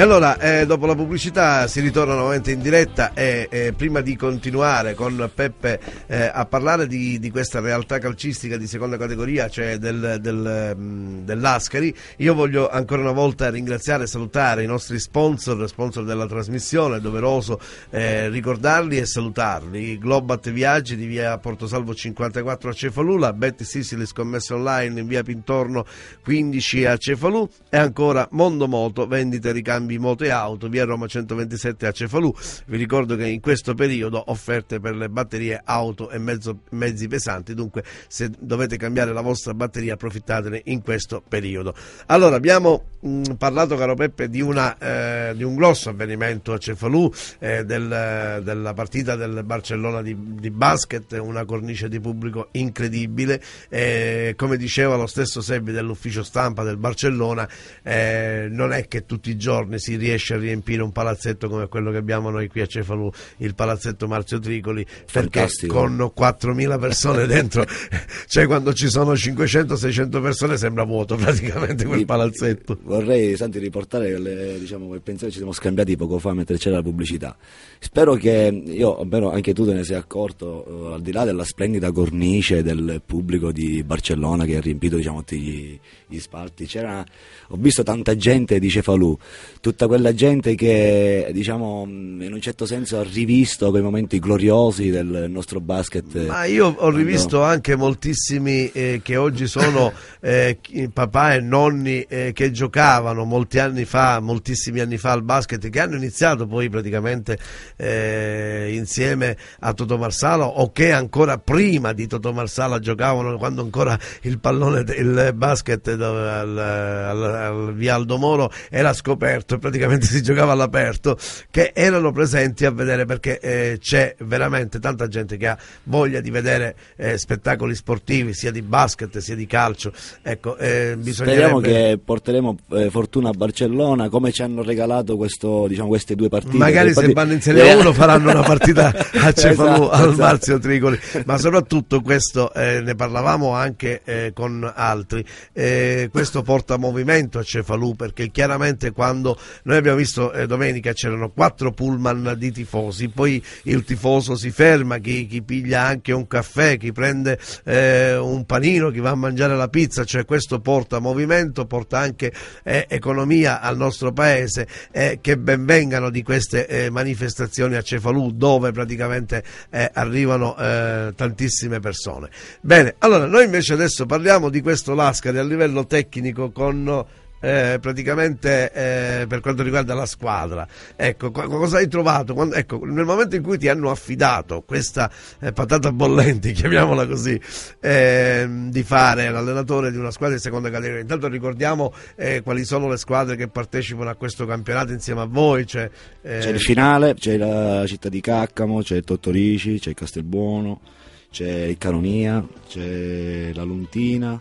E allora, eh, dopo la pubblicità si ritorna nuovamente in diretta e eh, prima di continuare con Peppe eh, a parlare di, di questa realtà calcistica di seconda categoria, cioè del, del, mm, dell'Ascari, io voglio ancora una volta ringraziare e salutare i nostri sponsor, sponsor della trasmissione, è doveroso eh, ricordarli e salutarli. Globat Viaggi di via Portosalvo 54 a Cefalù, Bet Sicily scommesse online in via Pintorno 15 a Cefalù e ancora Mondo Moto, vendite e ricambi moto e auto, via Roma 127 a Cefalù. Vi ricordo che in questo periodo offerte per le batterie auto e mezzo- mezzi pesanti, dunque se dovete cambiare la vostra batteria approfittatene in questo periodo. Allora abbiamo mh, parlato caro Peppe di, una, eh, di un grosso avvenimento a Cefalù, eh, del- della partita del Barcellona di, di basket, una cornice di pubblico incredibile, eh, come diceva lo stesso Sebbi dell'ufficio stampa del Barcellona, eh, non è che tutti i giorni si riesce a riempire un palazzetto come quello che abbiamo noi qui a Cefalù, il palazzetto Marzio Tricoli, perché Fantastico. con 4.000 persone <laughs> dentro, cioè quando ci sono 500-600 persone sembra vuoto praticamente quel palazzetto. Vorrei, Santi, riportare le- diciamo, quel pensiero che ci siamo scambiati poco fa mentre c'era la pubblicità. Spero che io, almeno anche tu te ne sei accorto, eh, al di là della splendida cornice del pubblico di Barcellona che ha riempito diciamo, tutti gli, gli spalti, c'era, ho visto tanta gente di Cefalù, tutta quella gente che diciamo, in un certo senso ha rivisto quei momenti gloriosi del nostro basket. Ma io ho Quando- rivisto anche moltissimi eh, che oggi sono <laughs> eh, papà e nonni eh, che giocavano molti anni fa, moltissimi anni fa al basket, che hanno iniziato poi praticamente eh, insieme a Toto Marsala o che ancora prima di Toto Marsala giocavano quando ancora il pallone, il basket dove al, al- al via Aldo Moro era scoperto all'aperto, praticamente si giocava all'aperto, che erano presenti a vedere perché eh, c'è veramente tanta gente che ha voglia di vedere eh, spettacoli sportivi sia di basket sia di calcio. Ecco, eh, Speriamo che porteremo eh, fortuna a Barcellona come ci hanno regalato questo, diciamo, queste due partite. Magari se vanno in Serie 1 <laughs> faranno una partita a Cefalù esatto, al esatto. Marzio Tricoli, ma soprattutto questo eh, ne parlavamo anche eh, con altri. Questo porta movimento a Cefalù perché chiaramente quando noi abbiamo visto domenica c'erano quattro pullman di tifosi, poi il tifoso si ferma, chi, chi piglia anche un caffè, chi prende eh, un panino, chi va a mangiare la pizza, cioè questo porta movimento, porta anche eh, economia al nostro paese e che benvengano di queste eh, manifestazioni a Cefalù dove praticamente eh, arrivano eh, tantissime persone. Bene, allora noi invece adesso parliamo di questo Lascari a livello tecnico con eh, praticamente eh, per quanto riguarda la squadra. Ecco, cosa hai trovato? Quando, ecco, nel momento in cui ti hanno affidato questa eh, patata bollente, <laughs> chiamiamola così, ehm, di fare l'allenatore di una squadra di seconda categoria, intanto ricordiamo eh, quali sono le squadre che partecipano a questo campionato insieme a voi. Cioè, eh, c'è il finale, c'è la città di Caccamo, c'è il Tottorici, c'è il Castelbuono, c'è il Caronia, c'è la Luntina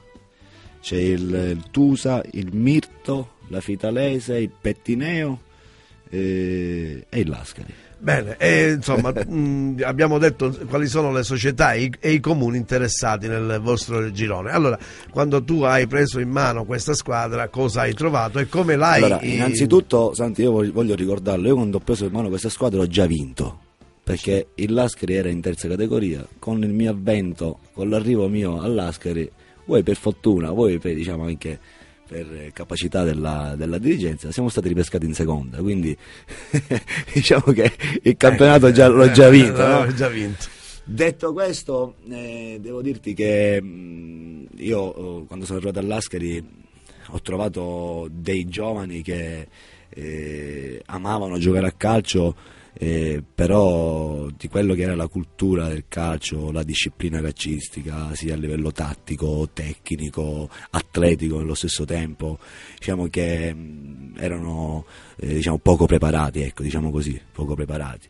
c'è il, il Tusa, il Mirto, la Fitalese, il Pettineo eh, e il Lascari. Bene, e, insomma <laughs> mh, abbiamo detto quali sono le società e i, e i, comuni interessati nel vostro girone. Allora, quando tu hai preso in mano questa squadra, cosa hai trovato e come l'hai... Allora, innanzitutto, Santi, io voglio ricordarlo, io quando ho preso in mano questa squadra ho già vinto perché il Lascari era in terza categoria, con il mio avvento, con l'arrivo mio all'Ascari voi per fortuna, voi per, diciamo anche per capacità della, della, dirigenza siamo stati ripescati in seconda, quindi <laughs> diciamo che il campionato già, l'ho già vinto. No? già vinto. Detto questo, eh, devo dirti che mh, mm, io oh, quando sono arrivato all'Ascari ho trovato dei giovani che eh, amavano giocare a calcio eh, però di quello che era la cultura del calcio, la disciplina calcistica, sia a livello tattico, tecnico, atletico nello stesso tempo, diciamo che mh, erano eh, diciamo, poco preparati, ecco, diciamo così, poco preparati.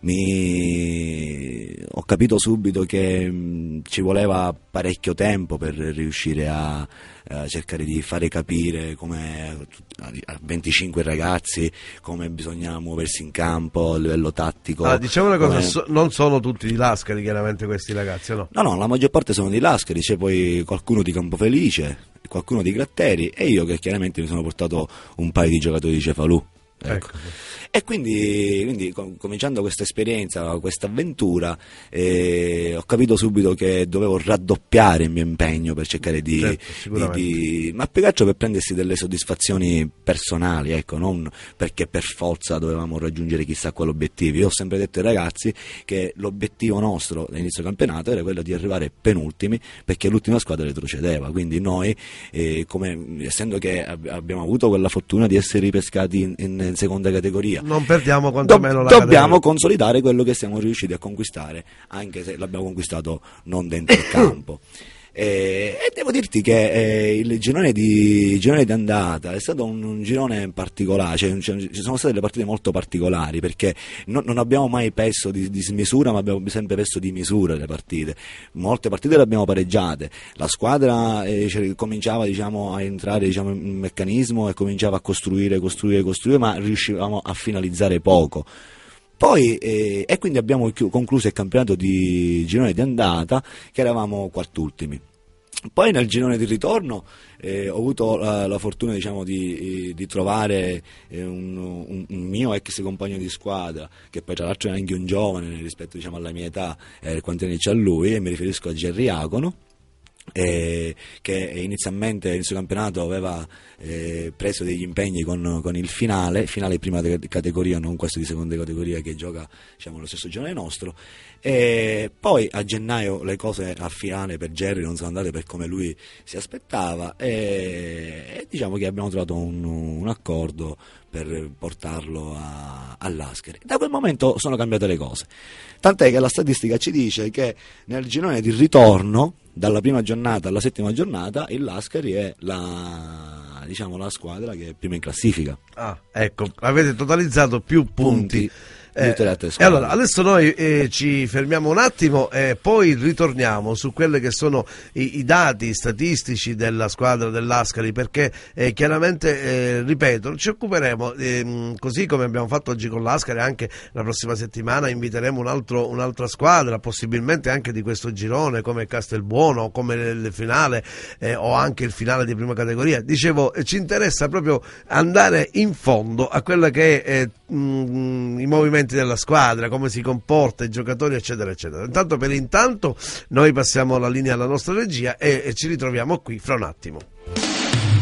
Mi... ho capito subito che mh, mm, ci voleva parecchio tempo per riuscire a, a cercare di fare capire come a 25 ragazzi come bisogna muoversi in campo a livello tattico. Ah, diciamo una cosa, come... so, non sono tutti di Lascari chiaramente questi ragazzi, no? No, no, la maggior parte sono di Lascari, c'è poi qualcuno di Campofelice, qualcuno di Gratteri e io che chiaramente mi sono portato un paio di giocatori di Cefalù. Ecco. ecco. E quindi, quindi com- cominciando questa esperienza, questa avventura, eh, ho capito subito che dovevo raddoppiare il mio impegno per cercare di, certo, di, di ma più che altro per prendersi delle soddisfazioni personali, ecco, non perché per forza dovevamo raggiungere chissà quali obiettivi. Io ho sempre detto ai ragazzi che l'obiettivo nostro all'inizio campionato era quello di arrivare penultimi perché l'ultima squadra retrocedeva, quindi noi, eh, come, essendo che ab- abbiamo avuto quella fortuna di essere ripescati in, in seconda categoria, non perdiamo quantomeno Do- la Dobbiamo categoria. consolidare quello che siamo riusciti a conquistare, anche se l'abbiamo conquistato non dentro il campo. <coughs> Eh, e devo dirti che eh, il girone di, girone di, andata è stato un, un girone particolare, cioè, cioè, ci sono state delle partite molto particolari perché no, non abbiamo mai perso di, di, smisura ma abbiamo sempre perso di misura le partite, molte partite le abbiamo pareggiate, la squadra eh, cioè, cominciava diciamo, a entrare diciamo, in meccanismo e cominciava a costruire, costruire, costruire ma riuscivamo a finalizzare poco. Poi, eh, e quindi abbiamo concluso il campionato di girone di andata che eravamo quartultimi. Poi nel girone di ritorno eh, ho avuto la, la fortuna diciamo, di, eh, di, trovare eh, un, un, un, mio ex compagno di squadra, che poi tra l'altro è anche un giovane rispetto diciamo, alla mia età, eh, quanti anni c'ha lui, e mi riferisco a Gerry Agono eh, che inizialmente nel suo campionato aveva eh, preso degli impegni con, con, il finale, finale di prima categoria, non questo di seconda categoria che gioca diciamo, lo stesso giorno nostro. E poi a gennaio le cose al finale per Jerry non sono andate per come lui si aspettava e, e diciamo che abbiamo trovato un, un accordo per portarlo a, all'Aschere. Da quel momento sono cambiate le cose. Tant'è che la statistica ci dice che nel girone di ritorno, dalla prima giornata alla settima giornata, il Lascari è la diciamo la squadra che è prima in classifica. Ah, ecco, avete totalizzato più punti. Punti. Eh, e allora, adesso noi eh, ci fermiamo un attimo e poi ritorniamo su quelli che sono i, i dati statistici della squadra dell'Ascari perché eh, chiaramente, eh, ripeto, ci occuperemo, ehm, così come abbiamo fatto oggi con l'Ascari, anche la prossima settimana inviteremo un un'altra squadra, possibilmente anche di questo girone come Castelbuono, come il finale eh, o anche il finale di prima categoria. Dicevo, eh, ci interessa proprio andare in fondo a quello che è mh, i movimenti della squadra, come si comporta, i giocatori, eccetera, eccetera. Intanto per intanto noi passiamo la linea alla nostra regia e, e ci ritroviamo qui fra un attimo.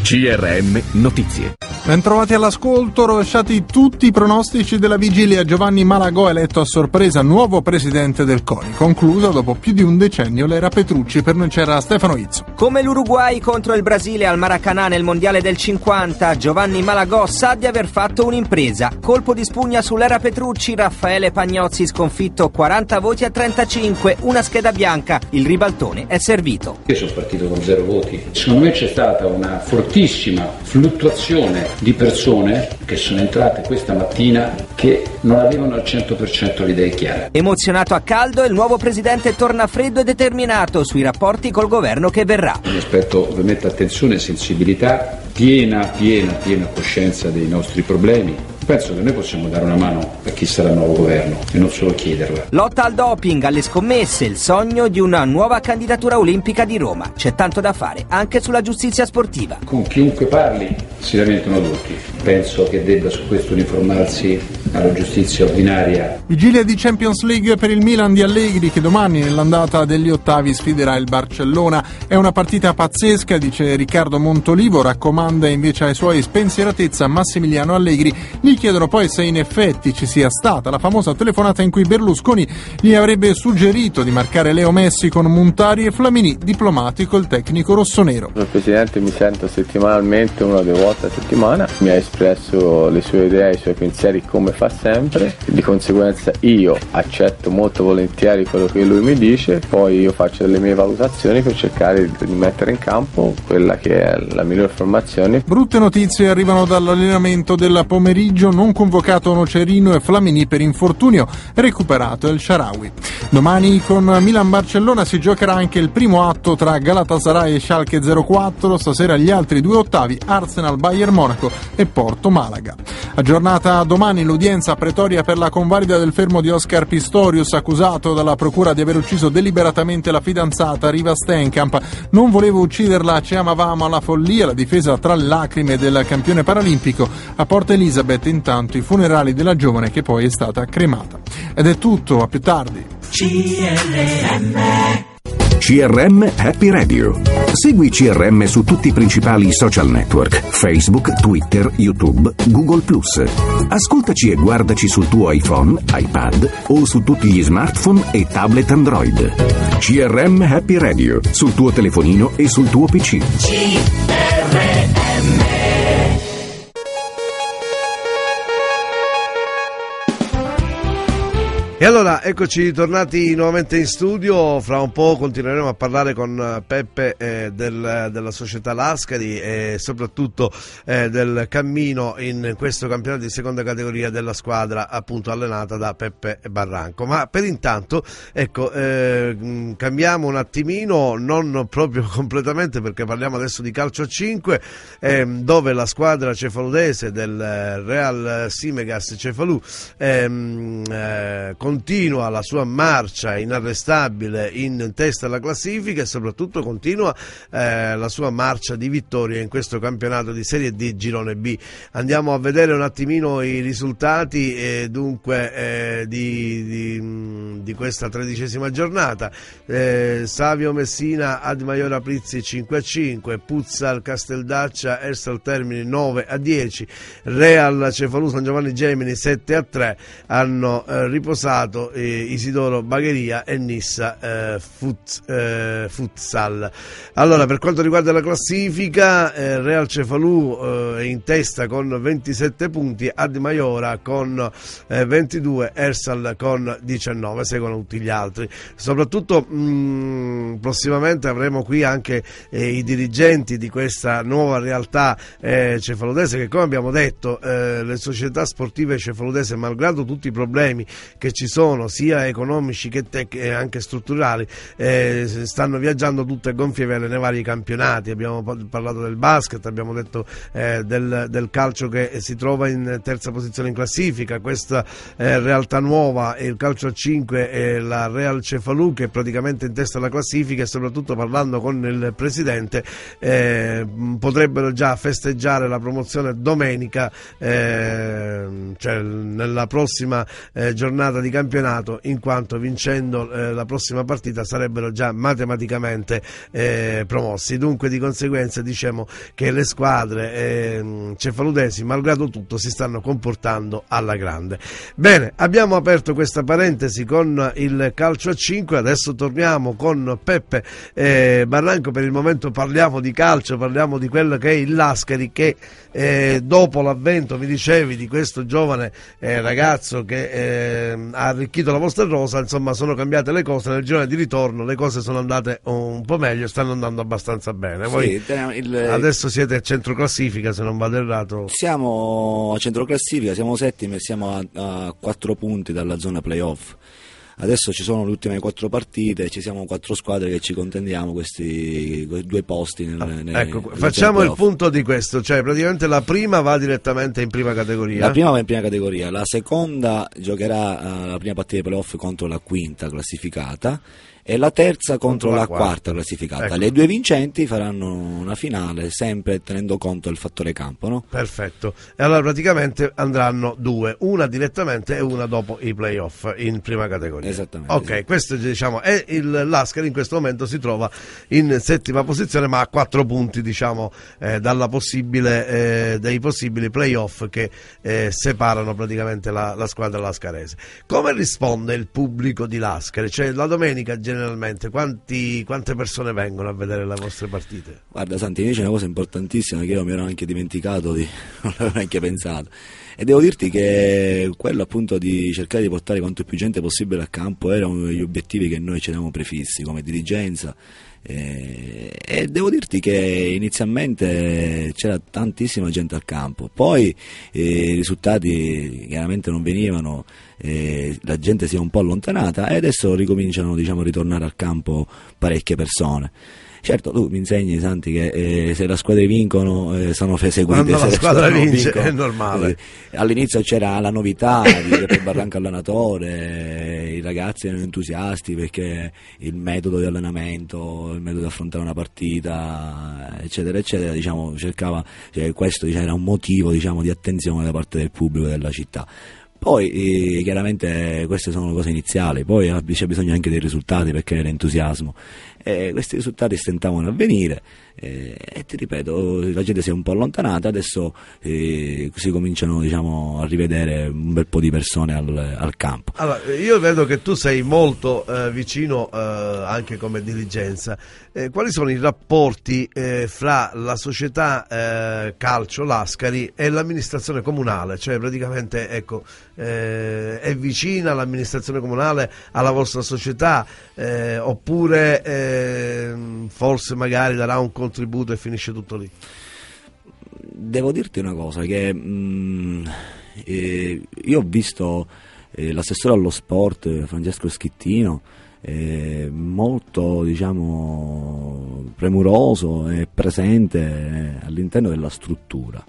CRM Notizie. Bentrovati all'ascolto, rovesciati tutti i pronostici della vigilia. Giovanni Malagò eletto a sorpresa nuovo presidente del CONI. Conclusa dopo più di un decennio l'era Petrucci, per noi c'era Stefano Izzo. Come l'Uruguay contro il Brasile al Maracanã nel mondiale del 50, Giovanni Malagò sa di aver fatto un'impresa. Colpo di spugna sull'era Petrucci, Raffaele Pagnozzi sconfitto 40 voti a 35, una scheda bianca. Il ribaltone è servito. Io sono partito con zero voti. Secondo me c'è stata una fortissima fluttuazione di persone che sono entrate questa mattina che non avevano al 100% le idee chiare. Emozionato a caldo, il nuovo presidente torna freddo e determinato sui rapporti col governo che verrà. Mi aspetto ovviamente attenzione e sensibilità, piena, piena, piena coscienza dei nostri problemi. Penso che noi possiamo dare una mano a chi sarà il nuovo governo e non solo chiederla. Lotta al doping, alle scommesse, il sogno di una nuova candidatura olimpica di Roma. C'è tanto da fare anche sulla giustizia sportiva. Con chiunque parli si lamentano tutti. Penso che debba su questo uniformarsi alla giustizia ordinaria Vigilia di Champions League per il Milan di Allegri che domani nell'andata degli ottavi sfiderà il Barcellona. È una partita pazzesca, dice Riccardo Montolivo, raccomanda invece ai suoi spensieratezza Massimiliano Allegri. Gli chiedono poi se in effetti ci sia stata la famosa telefonata in cui Berlusconi gli avrebbe suggerito di marcare Leo Messi con Montari e Flamini, diplomatico il tecnico rossonero. Il Presidente mi sento settimanalmente, una o due volte a settimana, mi ha espresso le sue idee, i suoi pensieri come fa sempre, di conseguenza io accetto molto volentieri quello che lui mi dice, poi io faccio delle mie valutazioni per cercare di mettere in campo quella che è la migliore formazione. Brutte notizie arrivano dall'allenamento del pomeriggio, non convocato Nocerino e Flamini per infortunio, recuperato El Sharawi. Domani con Milan-Barcellona si giocherà anche il primo atto tra Galatasaray e Schalke 04, stasera gli altri due ottavi Arsenal-Bayern Monaco e Porto-Malaga. Aggiornata domani l'udienza a Pretoria per la convalida del fermo di Oscar Pistorius, accusato dalla procura di aver ucciso deliberatamente la fidanzata Riva Stenkamp. Non volevo ucciderla, ci amavamo alla follia, la difesa tra le lacrime del campione paralimpico. A Porta Elizabeth intanto i funerali della giovane che poi è stata cremata. Ed è tutto, a più tardi. CRM Happy Radio. Segui CRM su tutti i principali social network: Facebook, Twitter, YouTube, Google Ascoltaci e guardaci sul tuo iPhone, iPad o su tutti gli smartphone e tablet Android. CRM Happy Radio sul tuo telefonino e sul tuo PC. E allora eccoci tornati nuovamente in studio, fra un po' continueremo a parlare con eh, Peppe eh, del- della società Lascari e soprattutto eh, del cammino in questo campionato di seconda categoria della squadra appunto allenata da Peppe Barranco. Ma per intanto ecco eh, cambiamo un attimino, non proprio <laughs> completamente perché parliamo adesso di calcio a 5 ehm, dove la squadra cefaludese del eh, Real Simegas Cefalù ehm, eh, continua la sua marcia inarrestabile in testa alla classifica e soprattutto continua eh, la sua marcia di vittoria in questo campionato di Serie D Girone B. Andiamo a vedere un attimino i risultati eh, dunque eh, di, di, di questa tredicesima giornata. Eh, Savio Messina, Ad Maiora Prizzi 5 a 5, Puzzal Casteldaccia, Ersal Termini 9 a 10, Real Cefalù San Giovanni Gemini 7 a 3 hanno eh, riposato eh, Isidoro Bagheria e Nissa eh, Fut- eh, Futsal. Allora, per quanto riguarda la classifica, eh, Real Cefalù eh, è in testa con 27 punti, Ad Maiora con eh, 22, Ersal con 19. seguono tutti gli altri. Soprattutto mh, prossimamente avremo qui anche eh, i dirigenti di questa nuova realtà eh, cefalodese che come abbiamo detto eh, le società sportive cefalodese malgrado tutti i problemi che ci sono sia economici che, tec- anche strutturali eh, stanno viaggiando tutte a gonfie vele nei vari campionati. Abbiamo parlato del basket abbiamo detto eh, del, del, calcio che si trova in terza posizione in classifica. Questa eh, realtà nuova il calcio a 5 e la Real Cefalù che è praticamente in testa alla classifica e soprattutto parlando con il presidente eh, potrebbero già festeggiare la promozione domenica eh, cioè nella prossima eh, giornata di campionato in quanto vincendo eh, la prossima partita sarebbero già matematicamente eh, promossi. Dunque di conseguenza diciamo che le squadre ehm, cefaludesi malgrado tutto si stanno comportando alla grande. Bene abbiamo aperto questa parentesi con il calcio a 5 adesso torniamo con Peppe eh, Barranco. Per il momento parliamo di calcio parliamo di quello che è il Lascari che eh, dopo l'avvento mi dicevi di questo giovane eh, ragazzo che eh, ha arricchito la vostra rosa insomma sono cambiate le cose nel giorno di ritorno le cose sono andate un po' meglio stanno andando abbastanza bene. Voi sì, il... adesso siete a centro classifica se non vado errato. Siamo a centro classifica siamo settimi e siamo a, a 4 punti dalla zona playoff Adesso ci sono le ultime quattro partite, ci siamo quattro squadre che ci contendiamo questi due posti. Nel, ah, nel, ecco, facciamo il punto di questo, cioè praticamente la prima va direttamente in prima categoria. La prima va in prima categoria, la seconda giocherà uh, la prima partita di playoff contro la quinta classificata e la terza contro, contro la, quarta, quarta classificata. Ecco. Le due vincenti faranno una finale sempre tenendo conto del fattore campo. No? Perfetto. E allora praticamente andranno due, una direttamente e una dopo i playoff in prima categoria. Esattamente. Ok, sì. questo diciamo è il Lascari in questo momento si trova in settima posizione ma a quattro punti diciamo eh, possibile, eh, dai possibili playoff che eh, separano praticamente la, la squadra lascarese. Come risponde il pubblico di Lascari? Cioè la domenica generalmente quanti, quante persone vengono a vedere le vostre partite? Guarda Santi, dice una cosa importantissima che io mi ero anche dimenticato, di, <laughs> non l'avevo neanche pensato. E devo dirti che quello appunto di cercare di portare quanto più gente possibile a campo era uno degli obiettivi che noi ci eravamo prefissi come dirigenza. Eh, e devo dirti che inizialmente c'era tantissima gente al campo, poi eh, i risultati chiaramente non venivano, eh, la gente si è un po' allontanata e adesso ricominciano diciamo, a ritornare al campo parecchie persone. Certo, tu mi insegni, Santi, che eh, se le squadre vincono eh, sono seguite. Quando se la squadra vince vincono, è normale. Eh, all'inizio c'era la novità di Peppe Barranca allenatore, i ragazzi erano entusiasti perché il metodo di allenamento, il metodo di affrontare una partita, eccetera, eccetera, diciamo, cercava, cioè, questo diciamo, era un motivo diciamo, di attenzione da parte del pubblico della città. Poi eh, chiaramente queste sono le cose iniziali, poi c'è bisogno anche dei risultati perché l'entusiasmo eh, questi risultati stentavano a venire eh, e ti ripeto, la gente si è un po' allontanata, adesso eh, si cominciano diciamo, a rivedere un bel po' di persone al, al campo. Allora, io vedo che tu sei molto eh, vicino eh, anche come dirigenza, eh, quali sono i rapporti fra la società calcio Lascari e l'amministrazione comunale? Cioè praticamente ecco, è vicina l'amministrazione comunale alla vostra società oppure Ehm, forse magari darà un contributo e finisce tutto lì? Devo dirti una cosa, che mh, mm, eh, io ho visto eh, l'assessore allo sport Francesco Schittino eh, molto diciamo, premuroso e presente all'interno della struttura,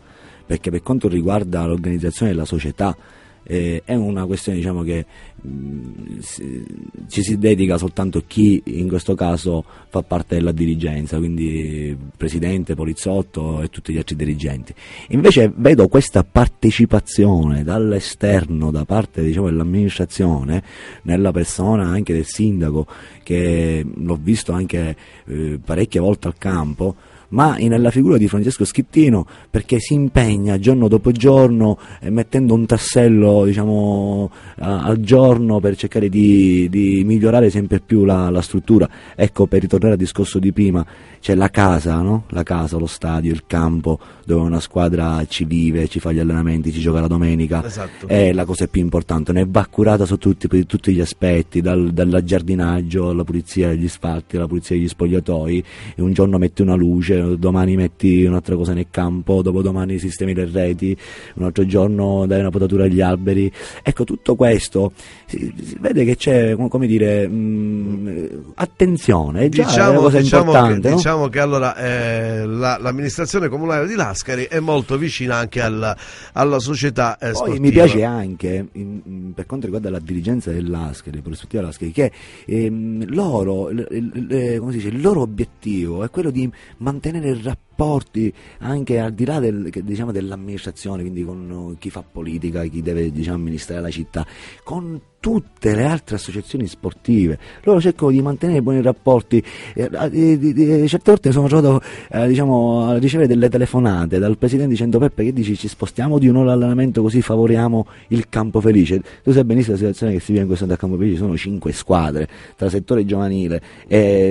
perché per quanto riguarda l'organizzazione della società eh, è una questione diciamo, che mh, mm, si, ci si dedica soltanto chi in questo caso fa parte della dirigenza, quindi presidente, poliziotto e tutti gli altri dirigenti. Invece vedo questa partecipazione dall'esterno, da parte diciamo, dell'amministrazione, nella persona anche del sindaco, che l'ho visto anche eh, parecchie volte al campo, ma nella figura di Francesco Schittino perché si impegna giorno dopo giorno eh, mettendo un tassello diciamo, a- al giorno per cercare di, di migliorare sempre più la, la struttura. Ecco, per ritornare al discorso di prima, c'è la casa, no? la casa, lo stadio, il campo dove una squadra ci vive, ci fa gli allenamenti, ci gioca la domenica, Esatto. è la cosa più importante, ne va curata su tutti, per tutti gli aspetti, dal, dal giardinaggio alla pulizia degli spalti, alla pulizia degli spogliatoi, e un giorno metti una luce, domani metti un'altra cosa nel campo, dopodomani sistemi le reti, un altro giorno dai una potatura agli alberi, ecco tutto questo si, si vede che c'è come- dire mh, attenzione, è già una Diciamo, cosa diciamo che, importante. no? diciamo che allora eh, la- l'amministrazione comunale di Lascari è molto vicina anche alla, alla società eh, Poi sportiva. mi piace anche, in- in- per quanto riguarda la dirigenza dell'Ascari, la prospettiva dell'Ascari, che ehm, loro, il, il- il- come si dice, il loro obiettivo è quello di mantenere tener el rap rapporti anche al di là del- diciamo, dell'amministrazione, quindi con eh, chi fa politica, chi deve diciamo, amministrare la città, con tutte le altre associazioni sportive. Loro cercano di mantenere buoni rapporti. eh, eh, certe volte sono trovato diciamo, a ricevere delle telefonate dal presidente dicendo Peppe che dici ci spostiamo di un'ora all'allenamento così favoriamo il campo felice. Tu sai benissimo la situazione che si vive in questo momento a campo felice, sono cinque squadre tra settore giovanile,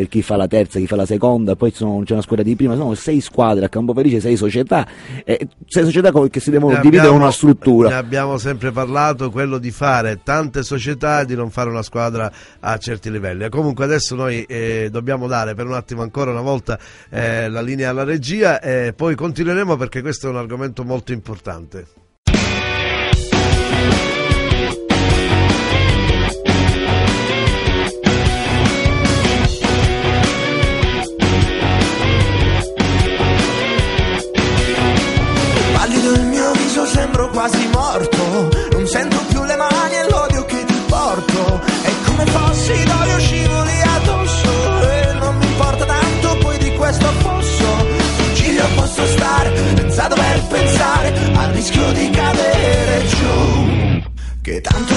chi fa la terza, chi fa la seconda, poi sono- c'è una squadra di prima, sono sei squadre a campo felice, sei società, eh, sei società che si devono Ne dividere abbiamo- una struttura. Ne abbiamo sempre parlato, quello di fare tante società e di non fare una squadra a certi livelli. Comunque adesso noi eh, dobbiamo dare per un attimo ancora una volta eh, la linea alla regia e poi continueremo perché questo è un argomento molto importante. Senza dover pensare al rischio di cadere giù. Che tanto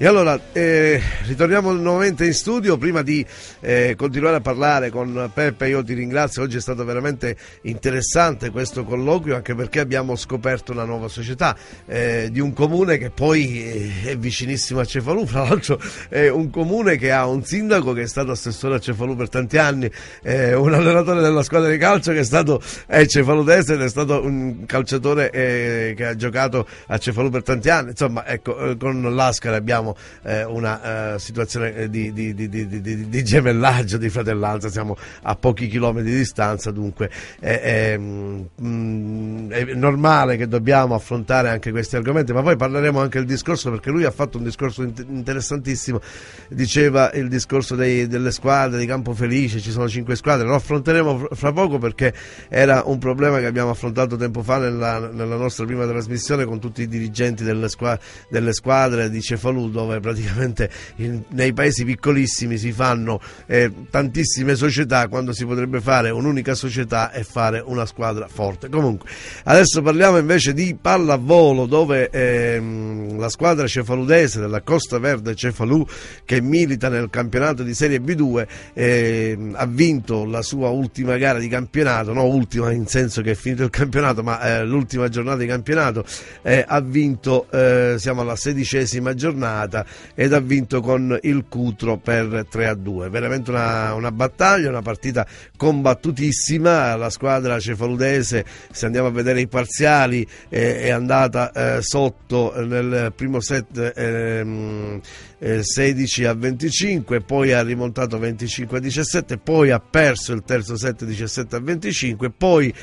E allora eh, ritorniamo nuovamente in studio. Prima di eh, continuare a parlare con Peppe, io ti ringrazio. Oggi è stato veramente interessante questo colloquio, anche perché abbiamo scoperto una nuova società eh, di un comune che poi eh, è vicinissimo a Cefalù. Fra l'altro, è un comune che ha un sindaco che è stato assessore a Cefalù per tanti anni, eh, un allenatore della squadra di calcio che è stato è Cefaludese ed è stato un calciatore eh, che ha giocato a Cefalù per tanti anni. Insomma, ecco, con l'Ascara abbiamo eh, una eh, situazione eh, di, di, di, di, gemellaggio, di fratellanza, siamo a pochi chilometri di distanza, dunque è, è, mm, è, normale che dobbiamo affrontare anche questi argomenti, ma poi parleremo anche del discorso perché lui ha fatto un discorso interessantissimo, diceva il discorso dei, delle squadre di Campo Felice, ci sono cinque squadre, lo affronteremo fra poco perché era un problema che abbiamo affrontato tempo fa nella, nella nostra prima trasmissione con tutti i dirigenti delle squadre, delle squadre di Cefalù dove praticamente in, nei paesi piccolissimi si fanno eh, tantissime società quando si potrebbe fare un'unica società e fare una squadra forte. Comunque, adesso parliamo invece di pallavolo dove ehm, la squadra cefaludese della Costa Verde Cefalù che milita nel campionato di Serie B2 ehm, ha vinto la sua ultima gara di campionato, no ultima in senso che è finito il campionato, ma eh, l'ultima giornata di campionato eh, ha vinto, eh, siamo alla sedicesima giornata ed ha vinto con il Cutro per 3 a 2. Veramente una, una battaglia, una partita combattutissima. La squadra cefaludese, se andiamo a vedere i parziali, eh, è andata eh, sotto nel primo set. Ehm, 16 eh, a 25, poi ha rimontato 25 a 17, poi ha perso il terzo set 17 a 25, poi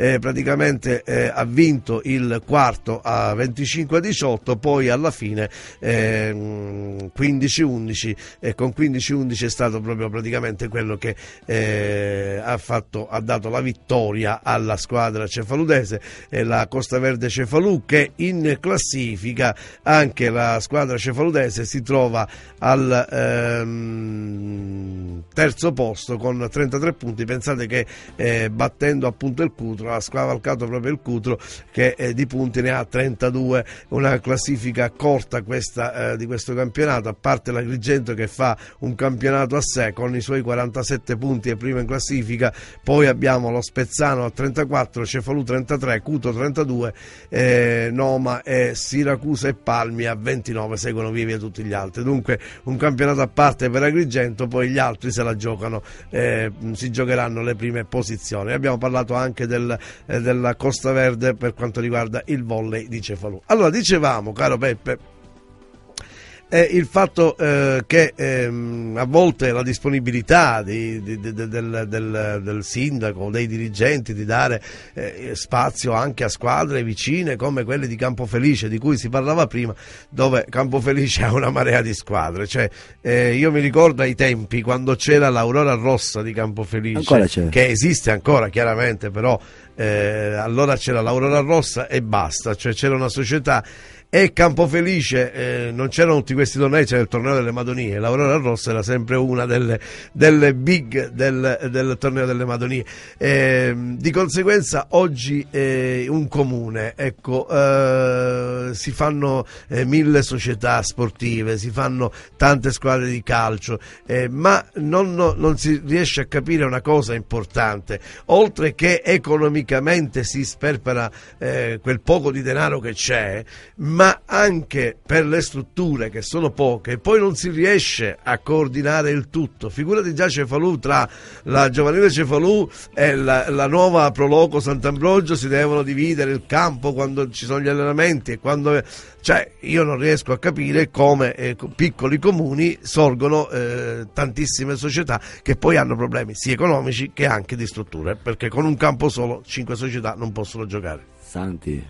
eh, praticamente eh, ha vinto il quarto a 25 a 18, poi alla fine eh, 15-11 e con 15-11 è stato proprio praticamente quello che eh, ha, fatto, ha, dato la vittoria alla squadra cefaludese, la Costa Verde Cefalù che in classifica anche la squadra cefaludese si trova al ehm, terzo posto con 33 punti, pensate che eh, battendo appunto il Cutro ha scavalcato proprio il Cutro che eh, di punti ne ha 32, una classifica corta questa, eh, di questo campionato, a parte l'Agrigento che fa un campionato a sé con i suoi 47 punti e prima in classifica, poi abbiamo lo Spezzano a 34, Cefalù 33, Cuto 32, eh, Noma e Siracusa e Palmi a 29, seguono via via tutti gli altri. Dunque un campionato a parte per Agrigento, poi gli altri se la giocano, eh, si giocheranno le prime posizioni. Abbiamo parlato anche del, eh, della Costa Verde per quanto riguarda il volley di Cefalù. Allora, dicevamo, caro Peppe, è il fatto eh, che ehm, a volte la disponibilità di, di, di, del, del, del, sindaco, dei dirigenti di dare eh, spazio anche a squadre vicine come quelle di Campofelice di cui si parlava prima, dove Campofelice <laughs> ha una marea di squadre. Cioè, eh, io mi ricordo ai tempi quando c'era l'Aurora Rossa di Campofelice, che esiste ancora chiaramente, però eh, allora c'era l'Aurora Rossa e basta, cioè c'era una società e Campofelice eh, non c'erano tutti questi tornei, c'era il torneo delle Madonie, l'Aurora Rossa era sempre una delle, delle big del, del, torneo delle Madonie. Eh, di conseguenza oggi eh, un comune, ecco, eh, si fanno eh, mille società sportive, si fanno tante squadre di calcio, eh, ma non, no, non si riesce a capire una cosa importante, oltre che economicamente si sperpera quel poco di denaro che c'è, ma anche per le strutture che sono poche, poi non si riesce a coordinare il tutto. Figurati già Cefalù tra la giovanile Cefalù e la, la nuova Proloco Sant'Ambrogio si devono dividere il campo quando ci sono gli allenamenti e quando cioè io non riesco a capire come eh, piccoli comuni sorgono eh, tantissime società che poi hanno problemi sia economici che anche di strutture, perché con un campo solo cinque società non possono giocare. Santi,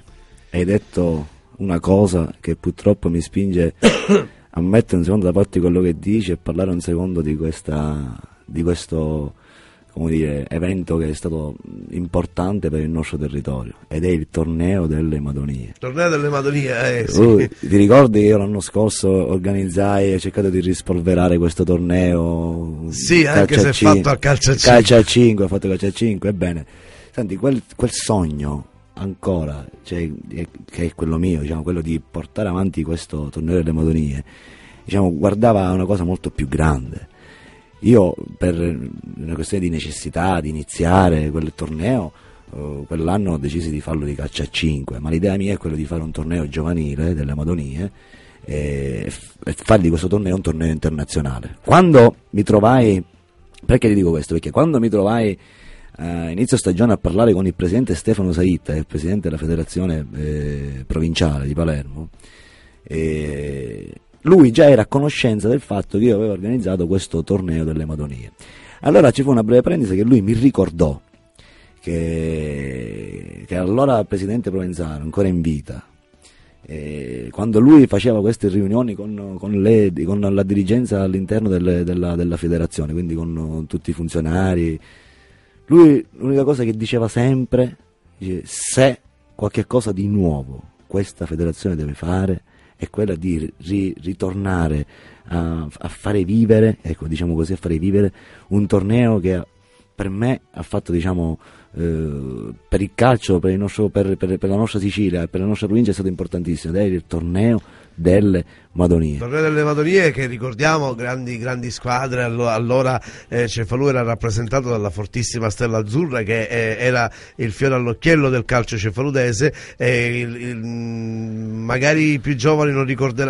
hai detto una cosa che purtroppo mi spinge <coughs> a mettere un secondo da parte quello che dici e parlare un secondo di, questa, di questo dire, evento che è stato importante per il nostro territorio ed è il torneo delle Madonie. Torneo delle Madonie, eh, sì. uh, ti ricordi che io l'anno scorso organizzai e cercato di rispolverare questo torneo? Sì, anche se è fatto a calcio a 5. Calcio a 5, ho fatto a 5, ebbene, senti, quel, quel sogno ancora, cioè, che è quello mio, diciamo, quello di portare avanti questo torneo delle Madonie, diciamo, guardava a una cosa molto più grande. Io per una questione di necessità di iniziare quel torneo, eh, quell'anno ho deciso di farlo di calcio a 5, ma l'idea mia è quella di fare un torneo giovanile delle Madonie e, e fare di questo torneo un torneo internazionale. Quando mi trovai, perché ti dico questo? Perché quando mi trovai a inizio stagione a parlare con il presidente Stefano Saitta, il presidente della federazione eh, provinciale di Palermo, e lui già era a conoscenza del fatto che io avevo organizzato questo torneo delle Madonie. Allora ci fu una breve prendita che lui mi ricordò che, che allora il presidente Provenzano, ancora in vita, eh, quando lui faceva queste riunioni con, con, le, con la dirigenza all'interno delle, della, della, federazione, quindi con, con tutti i funzionari, lui l'unica cosa che diceva sempre, dice, se qualche cosa di nuovo questa federazione deve fare è quella di ri, ritornare a, a, fare vivere, ecco diciamo così, a fare vivere un torneo che per me ha fatto diciamo eh, per il calcio, per, il nostro, per, per, per, la nostra Sicilia per la nostra provincia è stato importantissimo. Ed il torneo delle Madonie. Torneo delle Madonie che ricordiamo grandi, grandi squadre, allora eh, Cefalù era rappresentato dalla fortissima Stella Azzurra che eh, era il fiore all'occhiello del calcio cefaludese. E il, il, magari i più giovani non,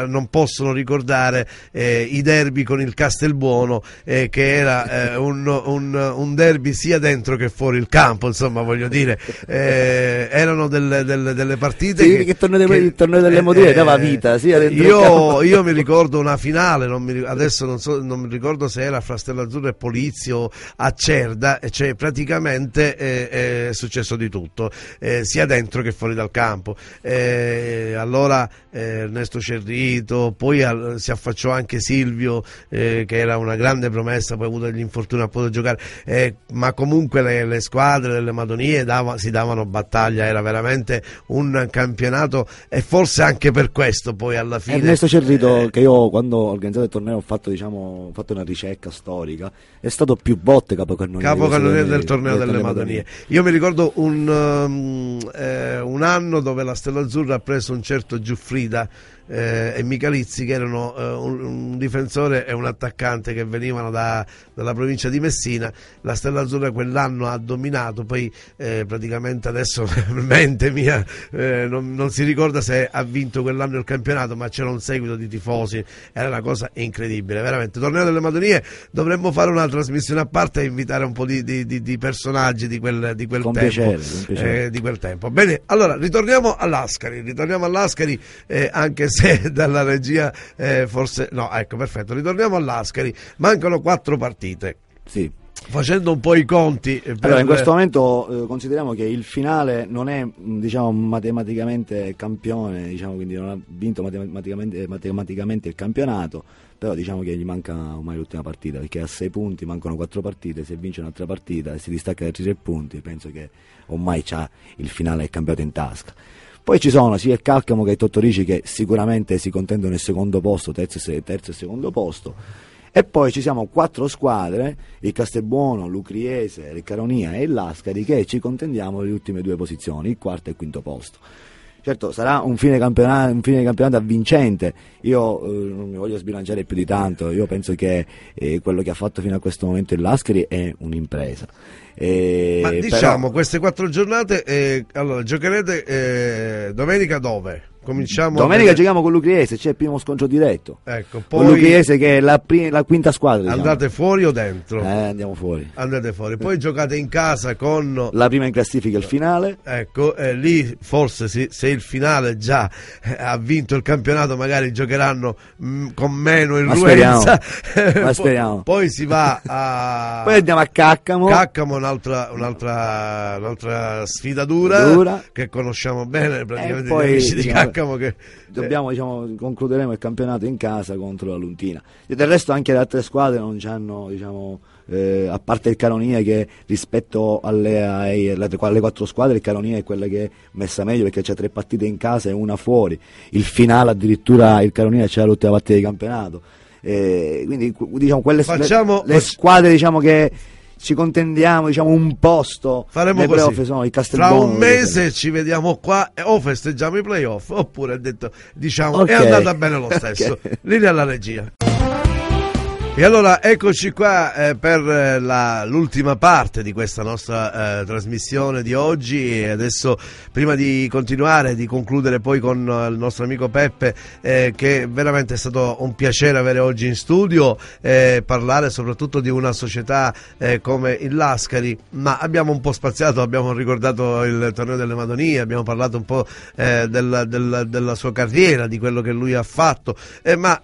non possono ricordare eh, i derby con il Castelbuono eh, che era eh, un, un, un, derby sia dentro che fuori il campo, insomma voglio dire, eh, erano delle, delle, delle partite sì, che, che, torneo, che, il torneo delle Madonie dava vita dentro io <laughs> io, mi ricordo una finale, non mi, adesso non, so, non, mi ricordo se era fra Stella Azzurra e Polizio a Cerda, cioè praticamente eh, è successo di tutto, eh, sia dentro che fuori dal campo. Eh, allora eh, Ernesto Cerrito, poi al, si affacciò anche Silvio, eh, che era una grande promessa, poi ha avuto degli infortuni, ha potuto giocare, eh, ma comunque le, le, squadre delle Madonie dava, si davano battaglia, era veramente un campionato e forse anche per questo poi alla fine... Ernesto Cerrito eh. che io quando ho organizzato il torneo ho fatto, diciamo, ho fatto una ricerca storica, è stato più volte capocannoniere. Capocannoniere del torneo delle, delle Madonie. Io mi ricordo un, um, eh, un anno dove la Stella Azzurra ha preso un certo Giuffrida eh, e Michalizzi che erano eh, un, un, difensore e un attaccante che venivano da, dalla provincia di Messina. La Stella Azzurra quell'anno ha dominato poi eh, praticamente adesso <laughs> mente mia eh, non, non, si ricorda se ha vinto quell'anno il campionato ma c'era un seguito di tifosi. Era una cosa incredibile veramente. Torneo delle Madonie dovremmo fare una trasmissione a parte e invitare un po' di, di, di, di personaggi di quel, di quel tempo piacere, piacere. di quel tempo. Bene allora ritorniamo all'Ascari ritorniamo all'Ascari eh, anche se se <laughs> dalla regia eh, forse no ecco perfetto ritorniamo all'Ascari. Mancano quattro partite. Sì. Facendo un po' i conti per... allora in questo momento eh, consideriamo che il finale non è diciamo matematicamente campione diciamo quindi non ha vinto matematicamente, matematicamente il campionato però diciamo che gli manca ormai l'ultima partita perché a sei punti mancano quattro partite se vince un'altra partita e si distacca da tre punti penso che ormai c'ha il finale del campionato in tasca poi ci sono sia il Calcamo che il Tottorici che sicuramente si contendono il secondo posto, terzo, terzo e secondo posto. E poi ci siamo quattro squadre, il Castelbuono, l'Ucriese, il Caronia e Lascari, che ci contendiamo le ultime due posizioni, il quarto e il quinto posto. Certo, sarà un fine campionato, un fine campionato avvincente, io eh, non mi voglio sbilanciare più di tanto, io penso che eh, quello che ha fatto fino a questo momento il Lascari è un'impresa. Eh, Ma diciamo, però... queste quattro giornate, eh, allora, giocherete eh, domenica dove? Cominciamo Domenica giochiamo con l'Ucriese, c'è il primo scontro diretto. Ecco, poi con l'Ucriese che è la, prima, la quinta squadra. Diciamo. Andate fuori o dentro? Eh, andiamo fuori. Andate fuori. Poi giocate in casa con la prima in classifica il finale. Ecco, eh, lì forse sì, se il finale già eh, ha vinto il campionato, magari giocheranno mh, mm, con meno influenza. <laughs> Ma speriamo. poi si va a <laughs> Poi andiamo a Caccamo. Caccamo un'altra, un'altra, un'altra sfida dura, dura, che conosciamo bene praticamente poi, gli amici diciamo, Bergamo che dobbiamo, diciamo, concluderemo il campionato in casa contro la Luntina. E del resto anche le altre squadre non hanno, diciamo, eh, a parte il Canonia che rispetto alle, ai, alle, alle, quattro squadre il Canonia è quella che è messa meglio perché c'è tre partite in casa e una fuori. Il finale addirittura il Canonia c'è l'ultima partita di campionato. Eh, quindi diciamo quelle Facciamo, le, le squadre diciamo che ci contendiamo diciamo, un posto Faremo nei playoff, sono i Castelbuono. un mese ci vediamo qua e o festeggiamo i playoff oppure ha detto, diciamo Ok. è andata bene lo <laughs> stesso. Ok. Linea alla regia. E allora eccoci qua eh, per eh, l'ultima parte di questa nostra eh, trasmissione di oggi. E adesso prima di continuare, di concludere poi con eh, il nostro amico Peppe eh, che veramente è stato un piacere avere oggi in studio, eh, parlare soprattutto di una società come il Lascari, ma abbiamo un po' spaziato, abbiamo ricordato il torneo delle Madonie, abbiamo parlato un po' eh, del- del- della sua carriera, di quello che lui ha fatto, ma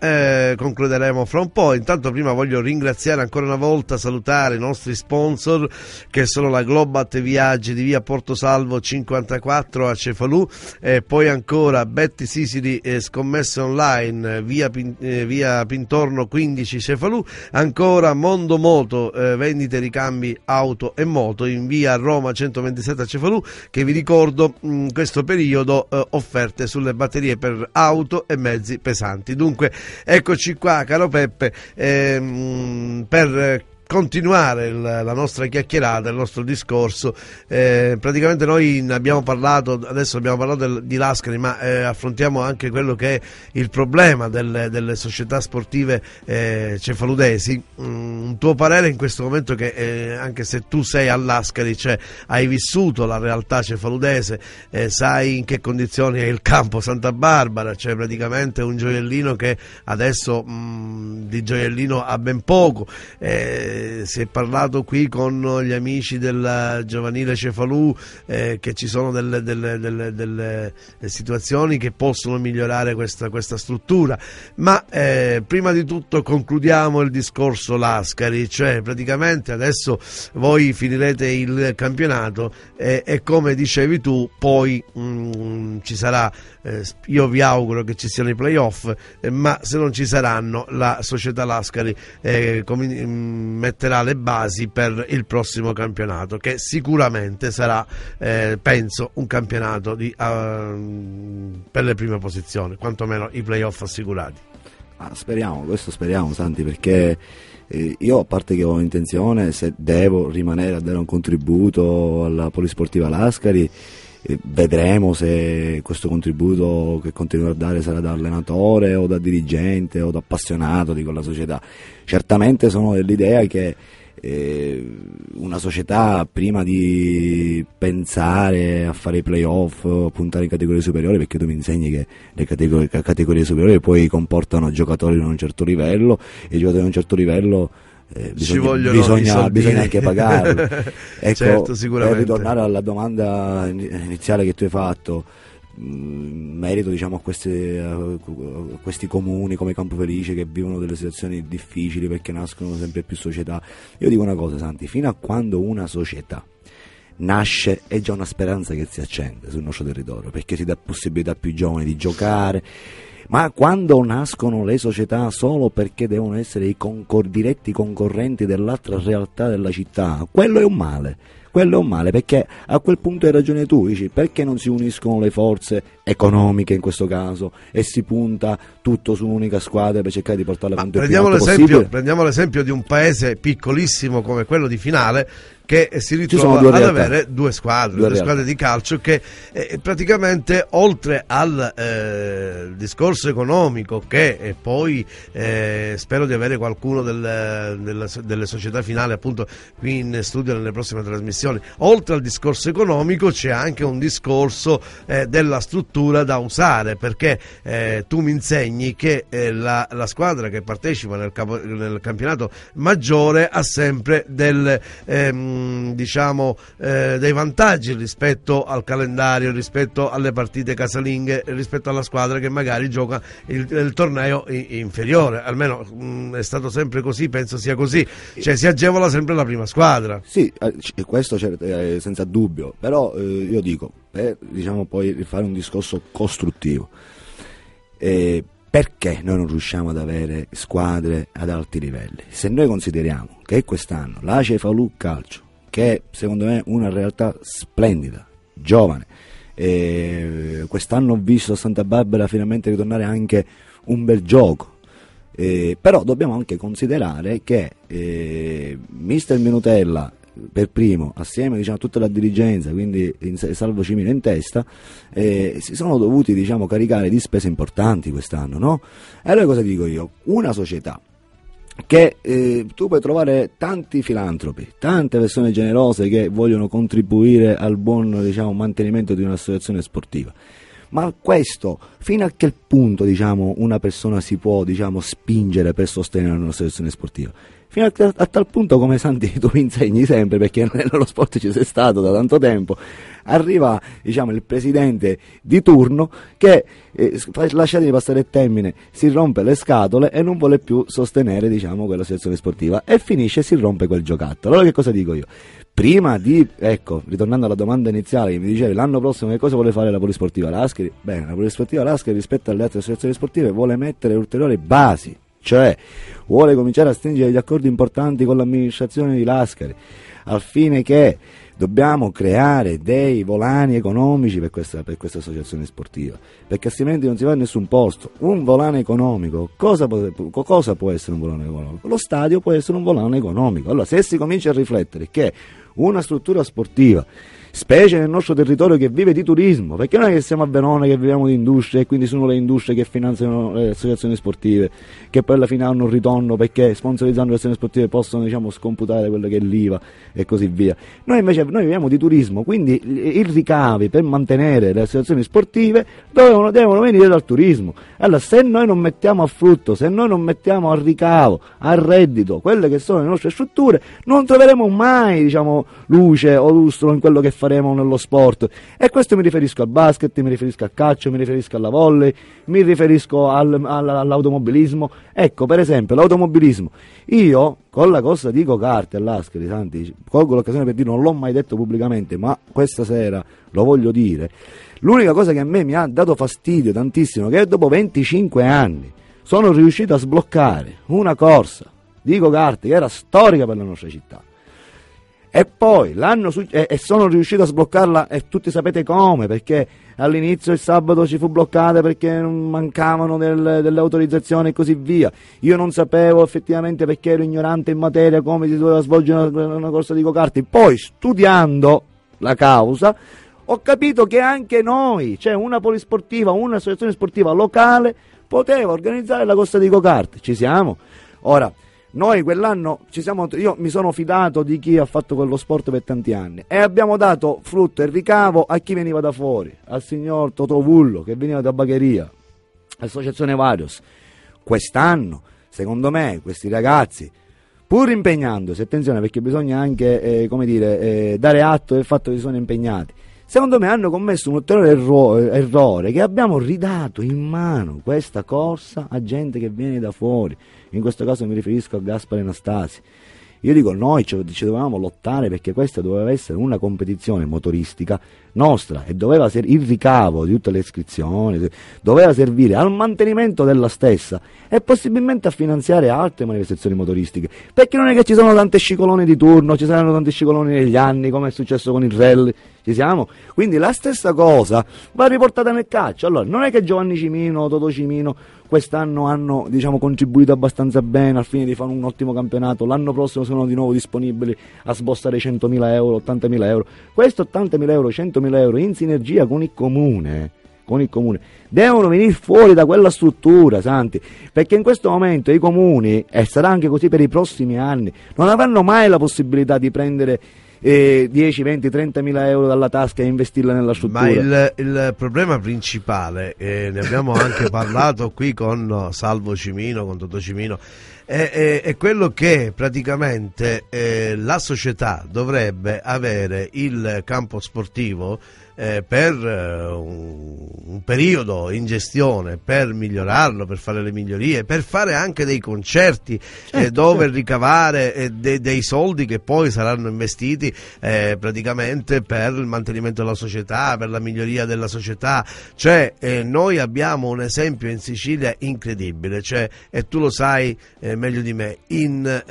concluderemo fra un po'. Intanto prima voglio ringraziare ancora una volta, salutare i nostri sponsor che sono la Globat Viaggi di via Porto Salvo 54 a Cefalù, e poi ancora Betty Sisili eh, Scommesse Online via, Pin- eh, via Pintorno 15 Cefalù, ancora Mondo Moto eh, vendite ricambi auto e moto in via Roma 127 a Cefalù che vi ricordo in questo periodo eh, offerte sulle batterie per auto e mezzi pesanti. Dunque eccoci qua caro Peppe ehm, per continuare il- la nostra chiacchierata, il nostro discorso. Eh, praticamente noi abbiamo parlato, adesso abbiamo parlato del- di Lascari, ma eh, affrontiamo anche quello che è il problema delle, delle società sportive eh, cefaludesi. Mm, un tuo parere in questo momento che eh, anche se tu sei all'Ascari, cioè hai vissuto la realtà cefaludese, eh, sai in che condizioni è il campo Santa Barbara, cioè praticamente un gioiellino che adesso mm, di gioiellino ha ben poco. Eh, si è parlato qui con gli amici del giovanile Cefalù eh, che ci sono delle, delle- delle- delle situazioni che possono migliorare questa, questa struttura, ma eh, prima di tutto concludiamo il discorso Lascari, cioè praticamente adesso voi finirete il campionato e, e come dicevi tu poi mm, ci sarà, eh, io vi auguro che ci siano i playoff, eh, ma se non ci saranno la società Lascari eh, comi- mm, metterà le basi per il prossimo campionato che sicuramente sarà eh, penso un campionato di, ehm, per le prime posizioni quantomeno i playoff assicurati. Ah, speriamo, questo speriamo Santi, perché eh, io a parte che ho intenzione, se devo rimanere a dare un contributo alla Polisportiva Lascari, vedremo se questo contributo che continuerò a dare sarà da allenatore o da dirigente o da appassionato di quella società. Certamente sono dell'idea che eh, una società prima di pensare a fare i playoff o puntare in categorie superiori perché tu mi insegni che le categorie, categorie superiori poi comportano giocatori di un certo livello e i giocatori di un certo livello eh, Ci bisogna, bisogna, bisogna anche pagarli <laughs> ecco, Certo, per ritornare alla domanda in- iniziale che tu hai fatto in merito diciamo, a, queste- a questi comuni come Campofelice che vivono delle situazioni difficili perché nascono sempre più società. Io dico una cosa Santi fino a quando una società nasce è già una speranza che si accende sul nostro territorio perché si dà possibilità a più giovani di giocare ma quando nascono le società solo perché devono essere i concor- diretti concorrenti dell'altra realtà della città, quello è un male. Quello è un male perché a quel punto hai ragione tu, dici perché non si uniscono le forze economiche in questo caso e si punta tutto su un'unica squadra per cercare di portarla quanto più in Prendiamo alto l'esempio, possibile? prendiamo l'esempio di un paese piccolissimo come quello di Finale che si ritrova ad avere due squadre, Due due, squadre di calcio che eh, praticamente oltre al eh, discorso economico che poi eh, spero di avere qualcuno del- della- delle società finali appunto qui in studio nelle prossime trasmissioni, oltre al discorso economico c'è anche un discorso eh, della struttura da usare perché eh, tu mi insegni che eh, la, la squadra che partecipa nel, capo- nel campionato maggiore ha sempre del, ehm, diciamo, eh, dei vantaggi rispetto al calendario, rispetto alle partite casalinghe, rispetto alla squadra che magari gioca il, il torneo inferiore. Almeno mh, è stato sempre così, penso sia così. Cioè si agevola sempre la prima squadra. Sì, eh, c- questo eh, senza dubbio, però eh, io dico, per diciamo, poi fare un discorso costruttivo, eh, perché noi non riusciamo ad avere squadre ad alti livelli? Se noi consideriamo che quest'anno la Cefalù Calcio, che è secondo me una realtà splendida, giovane, eh, quest'anno ho visto Santa Barbara finalmente ritornare anche un bel gioco, Eh, però dobbiamo anche considerare che eh, Mister Minutella per primo, assieme diciamo, a tutta la dirigenza, quindi in, Salvo Cimino in testa, eh, si sono dovuti diciamo, caricare di spese importanti quest'anno. No? E allora cosa dico io? Una società che eh, tu puoi trovare tanti filantropi, tante persone generose che vogliono contribuire al buon diciamo, mantenimento di un'associazione sportiva. Ma questo, fino a che punto diciamo, una persona si può diciamo, spingere per sostenere un'associazione sportiva? Fino a, a, tal punto come Santi <laughs> tu mi insegni sempre perché nello sport ci sei stato da tanto tempo arriva diciamo, il presidente di turno che eh, lasciatemi passare il termine si rompe le scatole e non vuole più sostenere diciamo, quella situazione sportiva e finisce e si rompe quel giocattolo allora che cosa dico io? prima di, ecco, ritornando alla domanda iniziale che mi dicevi l'anno prossimo che cosa vuole fare la polisportiva Lascari? Bene, la polisportiva Lascari rispetto alle altre associazioni sportive vuole mettere ulteriori basi cioè vuole cominciare a stringere degli accordi importanti con l'amministrazione di Lascari, al fine che dobbiamo creare dei volani economici per questa, per questa, associazione sportiva, perché altrimenti non si va a nessun posto. Un volano economico, cosa, cosa può essere un volano economico? Lo stadio può essere un volano economico. Allora, se si comincia a riflettere che una struttura sportiva specie nel nostro territorio che vive di turismo, perché non è che siamo a Verona che viviamo di industria e quindi sono le industrie che finanziano le associazioni sportive, che poi alla fine hanno un ritorno perché sponsorizzando le associazioni sportive possono diciamo, scomputare quello che è l'IVA e così via. Noi invece noi viviamo di turismo, quindi i ricavi per mantenere le associazioni sportive devono, devono venire dal turismo. Allora se noi non mettiamo a frutto, se noi non mettiamo a ricavo, a reddito, quelle che sono le nostre strutture, non troveremo mai diciamo, luce o lustro in quello che fa faremo nello sport. E questo mi riferisco al basket, mi riferisco al calcio, mi riferisco alla volley, mi riferisco al, al, all'automobilismo. Ecco, per esempio, l'automobilismo. Io, con la cosa di go-kart all'Ascari, Santi, colgo l'occasione per dire, non l'ho mai detto pubblicamente, ma questa sera lo voglio dire. L'unica cosa che a me mi ha dato fastidio tantissimo, è che dopo 25 anni sono riuscito a sbloccare una corsa di go-kart che era storica per la nostra città e poi l'anno e, e sono riuscito a sbloccarla e tutti sapete come, perché all'inizio il sabato ci fu bloccata perché mancavano del, delle autorizzazioni e così via. Io non sapevo effettivamente perché ero ignorante in materia come si doveva svolgere una, una corsa di go-karting. Poi studiando la causa ho capito che anche noi, cioè una polisportiva, un'associazione sportiva locale, poteva organizzare la corsa di go-kart. Ci siamo? Ora, noi quell'anno siamo, io mi sono fidato di chi ha fatto quello sport per tanti anni e abbiamo dato frutto e ricavo a chi veniva da fuori, al signor Toto Vullo che veniva da Bagheria, all'associazione Varios. Quest'anno, secondo me, questi ragazzi, pur impegnandosi, attenzione perché bisogna anche eh, dire, eh, dare atto del fatto che si sono impegnati, secondo me hanno commesso un ulteriore erro- errore che abbiamo ridato in mano questa corsa a gente che viene da fuori in questo caso mi riferisco a Gaspare Anastasi. Io dico noi ci, ci dovevamo lottare perché questa doveva essere una competizione motoristica nostra e doveva ser- il ricavo di tutte le iscrizioni doveva servire al mantenimento della stessa e possibilmente a finanziare altre manifestazioni motoristiche perché non è che ci sono tante scicoloni di turno ci saranno tanti scicoloni negli anni come è successo con il rally ci siamo? Quindi la stessa cosa va riportata nel calcio allora non è che Giovanni Cimino Toto Cimino quest'anno hanno diciamo, contribuito abbastanza bene al fine di fare un ottimo campionato, l'anno prossimo sono di nuovo disponibili a sbossare 100.000 euro, 80.000 euro. Questi 80.000 euro, 100.000 euro in sinergia con il comune con il comune devono venire fuori da quella struttura, Santi, perché in questo momento i comuni, e sarà anche così per i prossimi anni, non avranno mai la possibilità di prendere eh, 10, 20, 30 mila euro dalla tasca e investirla nella struttura. Ma il, il problema principale, eh, ne abbiamo anche <laughs> parlato qui con Salvo Cimino, con Toto Cimino, è, è, è quello che praticamente eh, la società dovrebbe avere il campo sportivo eh, per eh, un, un, periodo in gestione, per migliorarlo, per fare le migliorie, per fare anche dei concerti eh, certo, dove certo. ricavare eh, de, dei soldi che poi saranno investiti praticamente per il mantenimento della società, per la miglioria della società, cioè noi abbiamo un esempio in Sicilia incredibile, cioè, e tu lo sai meglio di me, in,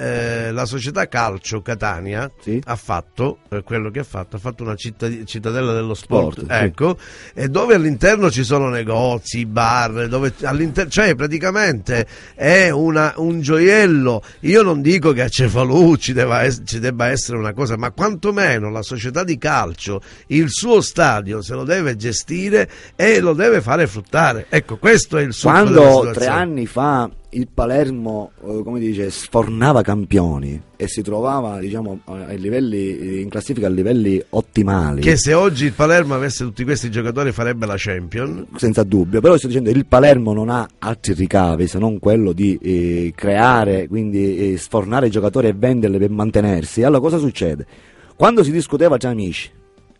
la società calcio Catania Sì. ha fatto quello che ha fatto, ha fatto una cittad- cittadella dello sport, Sport, sì. ecco, e dove all'interno ci sono negozi, bar, dove all'inter- cioè praticamente è una- un gioiello. Io non dico che a Cefalù ci, debba ci debba essere una cosa, ma quantomeno la società di calcio, il suo stadio se lo deve gestire e lo deve fare fruttare. Ecco, questo è il della Quando tre anni fa il Palermo, eh, come dice, sfornava campioni e si trovava diciamo, livelli, in classifica a livelli ottimali, Che se oggi il Palermo avesse tutti questi giocatori farebbe la Champion. senza dubbio, però sto dicendo il Palermo non ha altri ricavi se non quello di eh, creare, quindi eh, sfornare giocatori e venderli per mantenersi. Allora cosa succede? Quando si discuteva tra amici,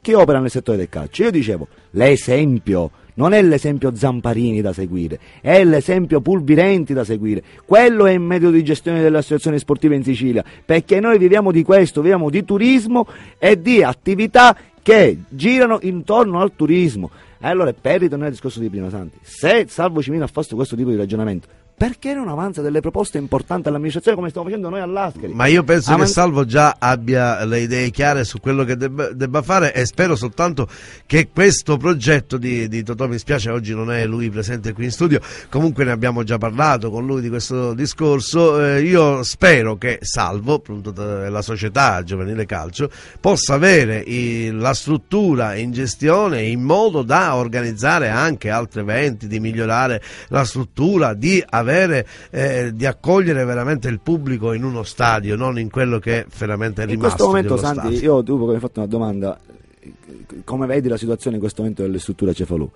chi opera nel settore del calcio, io dicevo l'esempio non è l'esempio Zamparini da seguire, è l'esempio Pulvirenti da seguire. Quello è il metodo di gestione delle associazioni sportive in Sicilia, perché noi viviamo di questo, viviamo di turismo e di attività che girano intorno al turismo. E Allora, per ritornare al discorso di prima, Santi, se Salvo Cimino ha fatto questo tipo di ragionamento, perché non avanza delle proposte importanti all'amministrazione come stiamo facendo noi all'Ascari? Ma io penso Avan- che Salvo già abbia le idee chiare su quello che debba, debba fare e spero soltanto che questo progetto di, di Totò, mi spiace oggi non è lui presente qui in studio, comunque ne abbiamo già parlato con lui di questo discorso, eh, io spero che Salvo, appunto la società giovanile calcio, possa avere i- la struttura in gestione in modo da organizzare anche altri eventi, di migliorare la struttura, di avere, eh, di accogliere veramente il pubblico in uno stadio, non in quello che veramente è In rimasto. questo momento, Santi, stadio. io tu mi hai fatto una domanda, come vedi la situazione in questo momento delle strutture Cefalù?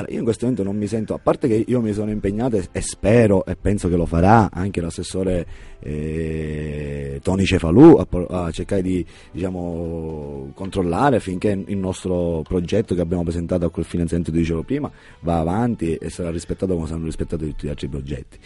Allora, io in questo momento non mi sento, a parte che io mi sono impegnato e, spero e penso che lo farà anche l'assessore eh, Tony Cefalù a, a cercare di diciamo, controllare affinché il nostro progetto che abbiamo presentato a quel finanziamento dicevo prima va avanti e sarà rispettato come saranno rispettati tutti gli altri progetti.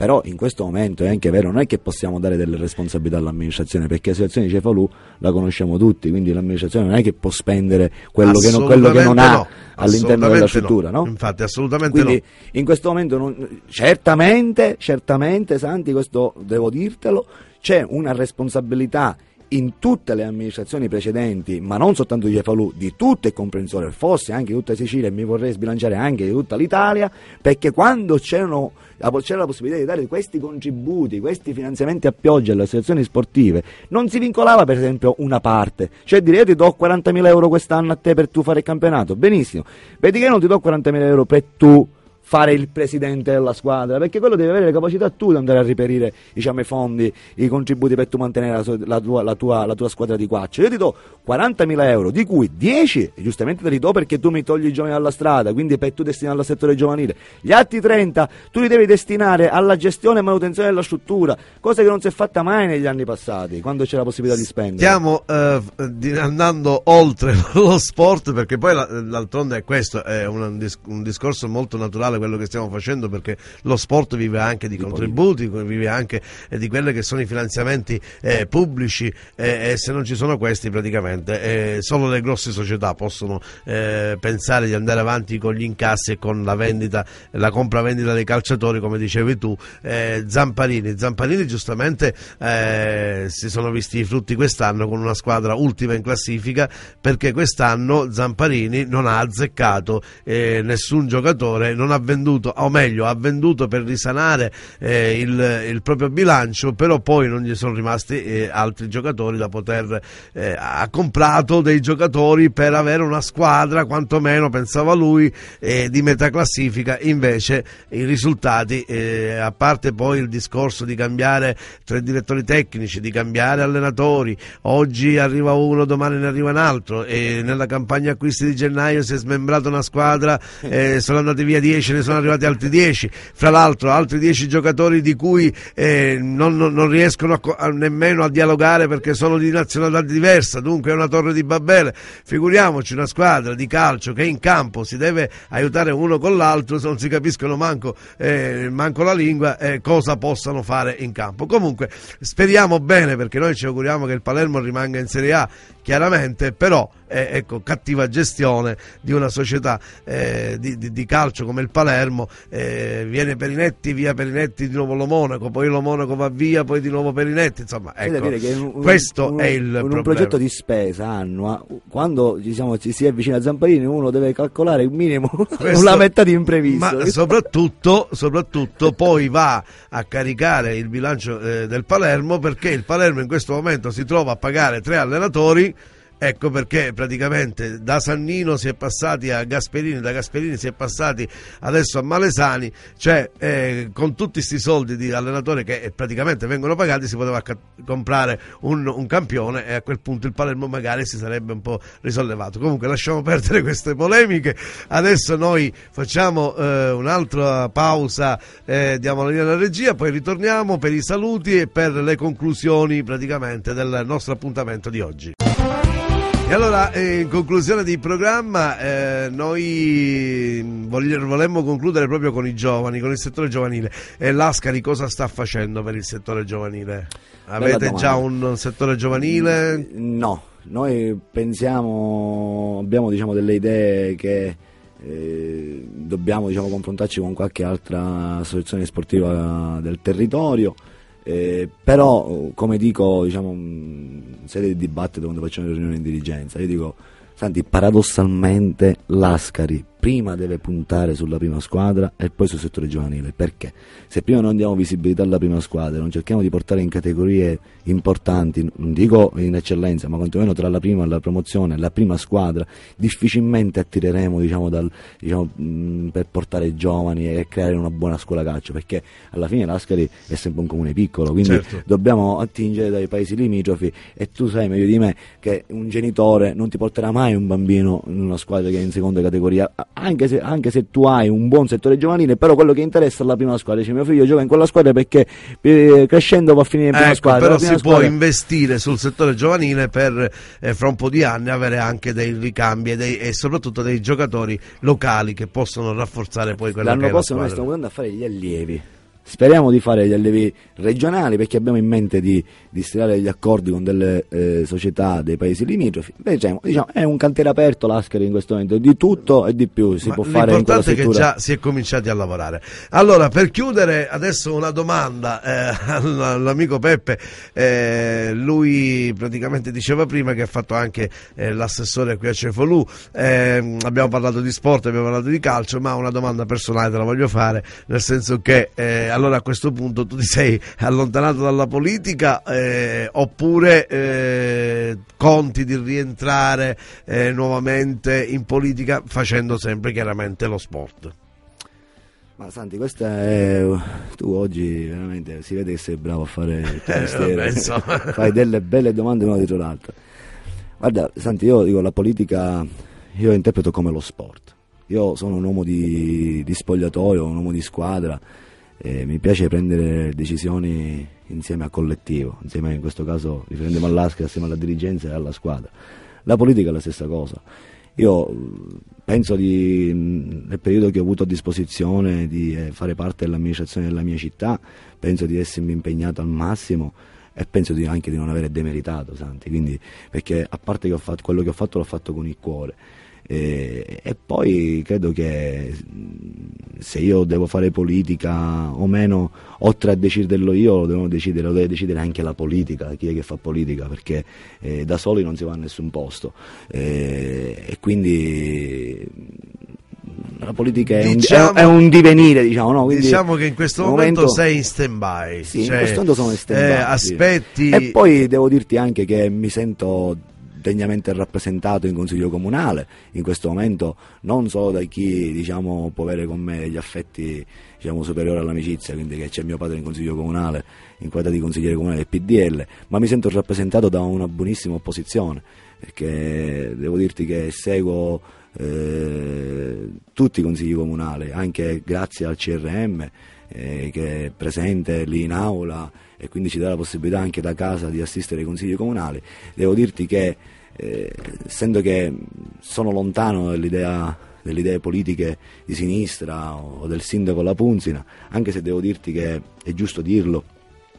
Però in questo momento è anche vero, non è che possiamo dare delle responsabilità all'amministrazione, perché la situazione di Cefalù la conosciamo tutti, quindi l'amministrazione non è che può spendere quello, che non, quello che non ha no, all'interno della struttura, no? Infatti, assolutamente Quindi no. in questo momento non- certamente, certamente Santi, questo devo dirtelo, c'è una responsabilità in tutte le amministrazioni precedenti, ma non soltanto di Cefalù, di tutte e comprensorio, forse anche di tutta Sicilia e mi vorrei sbilanciare anche di tutta l'Italia, perché quando c'era la possibilità di dare questi contributi, questi finanziamenti a pioggia alle associazioni sportive, non si vincolava per esempio una parte, cioè dire io ti do 40.000 euro quest'anno a te per tu fare il campionato, benissimo, vedi che non ti do 40.000 euro per tu fare il presidente della squadra, perché quello devi avere le capacità tu di andare a reperire diciamo, i fondi, i contributi per tu mantenere la, la tua, la tua- la tua squadra di quaccio. Io ti do 40.000 euro, di cui 10, e giustamente te li do perché tu mi togli i giovani dalla strada, quindi per tu destinarli al settore giovanile. Gli altri 30 tu li devi destinare alla gestione e manutenzione della struttura, cosa che non si è fatta mai negli anni passati, quando c'era la possibilità di spendere. Stiamo eh, andando oltre <laughs> lo sport perché poi d'altronde è questo, è un, un discorso molto naturale quello che stiamo facendo perché lo sport vive anche di, contributi, vive anche eh, di quelli che sono i finanziamenti eh, pubblici eh, e se non ci sono questi praticamente eh, solo le grosse società possono eh, pensare di andare avanti con gli incassi e con la vendita, la compravendita dei calciatori come dicevi tu. Eh, Zamparini, Zamparini giustamente si sono visti i frutti quest'anno con una squadra ultima in classifica perché quest'anno Zamparini non ha azzeccato nessun giocatore, non ha venduto, o meglio ha venduto per risanare eh, il, il proprio bilancio, però poi non gli sono rimasti eh, altri giocatori da poter, eh, ha comprato dei giocatori per avere una squadra, quantomeno pensava lui, di metà classifica, invece i risultati, eh, a parte poi il discorso di cambiare tre direttori tecnici, di cambiare allenatori, oggi arriva uno, domani ne arriva un altro e nella campagna acquisti di gennaio si è smembrata una squadra, eh, sono andati via 10 ce ne sono arrivati altri 10, fra l'altro altri 10 giocatori di cui eh, non, non- riescono a a- nemmeno a dialogare perché sono di nazionalità diversa, dunque è una torre di Babele. Figuriamoci una squadra di calcio che in campo si deve aiutare uno con l'altro, se non si capiscono manco, eh, manco la lingua, eh, cosa possano fare in campo. Comunque speriamo bene perché noi ci auguriamo che il Palermo rimanga in Serie A, chiaramente, però eh, ecco, cattiva gestione di una società eh, di, di- di calcio come il Palermo, eh, viene Perinetti, via Perinetti, di nuovo lo Monaco, poi lo Monaco va via, poi di nuovo Perinetti, insomma, ecco, un- questo un- è il un, problema. un progetto di spesa annua, quando diciamo, ci si avvicina a Zamparini uno deve calcolare un minimo <laughs> Questo- una metà di imprevisto. Ma soprattutto, soprattutto poi va a caricare il bilancio eh, del Palermo perché il Palermo in questo momento si trova a pagare tre allenatori. Ecco perché praticamente da Sannino si è passati a Gasperini, da Gasperini si è passati adesso a Malesani, cioè eh, con tutti questi soldi di allenatori che eh, praticamente vengono pagati si poteva comprare un, un campione e a quel punto il Palermo magari si sarebbe un po' risollevato. Comunque lasciamo perdere <laughs> queste polemiche, adesso noi facciamo eh, un'altra pausa, eh, diamo la linea alla regia, poi ritorniamo per i saluti e per le conclusioni praticamente del nostro appuntamento di oggi. E allora, eh, in conclusione di programma, eh, noi volemmo concludere proprio con i giovani, con il settore giovanile. E Lascari cosa sta facendo per il settore giovanile? Avete già un settore giovanile? No, noi pensiamo, abbiamo diciamo, delle idee che eh, dobbiamo diciamo, confrontarci con qualche altra associazione sportiva del territorio, eh, però come dico diciamo, in sede di dibattito quando facciamo le riunioni in dirigenza, io dico, Santi, paradossalmente l'Ascari prima deve puntare sulla prima squadra e poi sul settore giovanile, perché se prima non diamo visibilità alla prima squadra, non cerchiamo di portare in categorie importanti, non dico in eccellenza, ma quantomeno tra la prima e la promozione, la prima squadra, difficilmente attireremo diciamo, dal- diciamo, mh, per portare giovani e creare una buona scuola calcio, perché alla fine l'Ascari è sempre un comune piccolo, quindi Certo. dobbiamo attingere dai paesi limitrofi e tu sai meglio di me che un genitore non ti porterà mai un bambino in una squadra che è in seconda categoria, anche se, anche se tu hai un buon settore giovanile, però quello che interessa è la prima squadra, dice mio figlio gioca in quella squadra perché eh, crescendo va a finire in prima Ecco, squadra. però si può squadra- investire sul settore giovanile per eh, fra un po' di anni avere anche dei ricambi e, dei- e soprattutto dei giocatori locali che possono rafforzare poi quella che L'anno è la prossimo noi stiamo andando a fare gli allievi. Speriamo di fare gli allievi regionali perché abbiamo in mente di, di stilare degli accordi con delle eh, società dei paesi limitrofi. Vedremo, diciamo, è un cantiere aperto l'Ascari in questo momento, di tutto e di più si Ma può fare in quella L'importante è che struttura. già si è cominciati a lavorare. Allora, per chiudere, adesso una domanda eh, <laughs> all- all'amico Peppe. Eh, lui praticamente diceva prima che ha fatto anche eh, l'assessore qui a Cefalù. Eh, abbiamo parlato di sport, abbiamo parlato di calcio, ma una domanda personale te la voglio fare, nel senso che eh, allora a questo punto tu ti sei allontanato dalla politica eh, oppure eh, conti di rientrare eh, nuovamente in politica facendo sempre chiaramente lo sport. Ma Santi, questa è. Tu oggi veramente si vede che sei bravo a fare <laughs> il tuo Eh, mestiere. <laughs> Fai delle belle domande una dietro l'altra. Guarda, Santi, io dico la politica, io la interpreto come lo sport. Io sono un uomo di, di spogliatoio, un uomo di squadra. E mi piace prendere decisioni insieme al collettivo, insieme in questo caso riferendomi all'Asca, assieme alla dirigenza e alla squadra. La politica è la stessa cosa. Io penso di, nel periodo che ho avuto a disposizione di eh, fare parte dell'amministrazione della mia città, penso di essermi impegnato al massimo e penso di- anche di non avere demeritato, Santi, quindi, perché a parte che fatto, quello che ho fatto l'ho fatto con il cuore. E, e poi credo che mh, se io devo fare politica o meno, oltre a deciderlo io, lo devo decidere, lo deve decidere anche la politica, chi è che fa politica, perché eh, da soli non si va a nessun posto. Eh, e quindi mh, la politica è, Diciamo- un, è, è un divenire, diciamo, no? Quindi diciamo che in questo al momento, sei in stand by. sì, in questo momento sono in stand-by, eh, sì. aspetti. E poi devo dirti anche che mi sento degnamente rappresentato in consiglio comunale in questo momento non solo da chi diciamo, può avere con me degli affetti diciamo, superiori all'amicizia quindi che c'è mio padre in consiglio comunale in qualità di consigliere comunale del PDL ma mi sento rappresentato da una buonissima opposizione perché devo dirti che seguo eh, tutti i consigli comunali, anche grazie al CRM eh, che è presente lì in aula e quindi ci dà la possibilità anche da casa di assistere ai consigli comunali. Devo dirti che eh, essendo che sono lontano dall'idea delle idee politiche di sinistra o del sindaco La Punzina, anche se devo dirti che è giusto dirlo,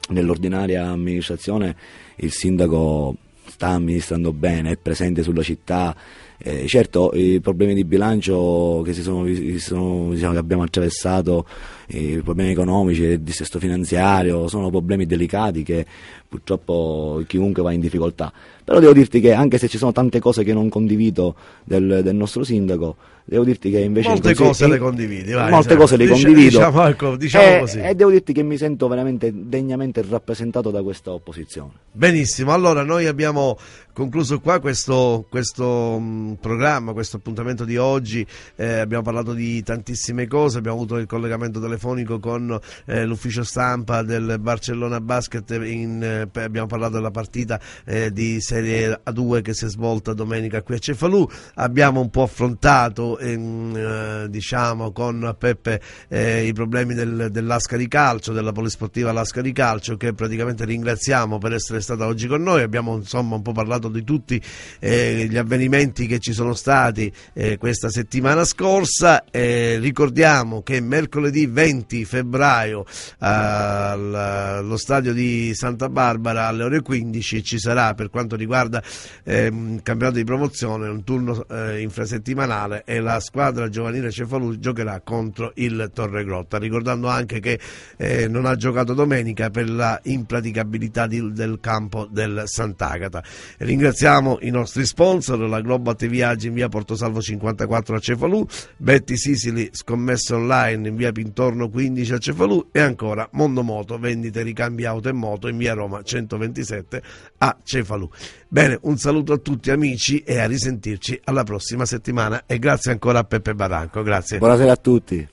nell'ordinaria amministrazione il sindaco sta amministrando bene, è presente sulla città. Eh, certo, i problemi di bilancio che, sono, sono, diciamo, che abbiamo attraversato, i problemi economici, il dissesto finanziario, sono problemi delicati che purtroppo chiunque va in difficoltà. Però devo dirti che anche se ci sono tante cose che non condivido del, del nostro sindaco, devo dirti che invece molte cose le condividi vai, molte cose le condivido diciamo, ecco, diciamo e, così. e devo dirti che mi sento veramente degnamente rappresentato da questa opposizione benissimo allora noi abbiamo concluso qua questo, questo mh, programma questo appuntamento di oggi eh, abbiamo parlato di tantissime cose abbiamo avuto il collegamento telefonico con eh, l'ufficio stampa del Barcellona Basket in, eh, abbiamo parlato della partita eh, di Serie A2 che si è svolta domenica qui a Cefalù. Abbiamo un po' affrontato ehm, eh, diciamo con Peppe eh, i problemi del, dell'Asca Calcio, della Polisportiva Lasca di Calcio che praticamente ringraziamo per essere stata oggi con noi, abbiamo insomma un po' parlato di tutti eh, gli avvenimenti che ci sono stati questa settimana scorsa, ricordiamo che mercoledì 20 febbraio allo stadio di Santa Barbara alle ore 15 ci sarà per quanto riguarda ehm, il campionato di promozione un turno eh, infrasettimanale e la squadra giovanile Cefalù giocherà contro il Torregrotta, ricordando anche che eh, non ha giocato domenica per la impraticabilità di, del campo del Sant'Agata. Ringraziamo i nostri sponsor, la Globo Viaggi in via Portosalvo 54 a Cefalù, Betty Sisili scommesse online in via Pintorno 15 a Cefalù e ancora Mondo Moto, vendite ricambi auto e moto in via Roma 127 a Cefalù. Bene, un saluto a tutti amici e a risentirci alla prossima settimana e grazie ancora a Peppe Barranco. Grazie. Buonasera a tutti.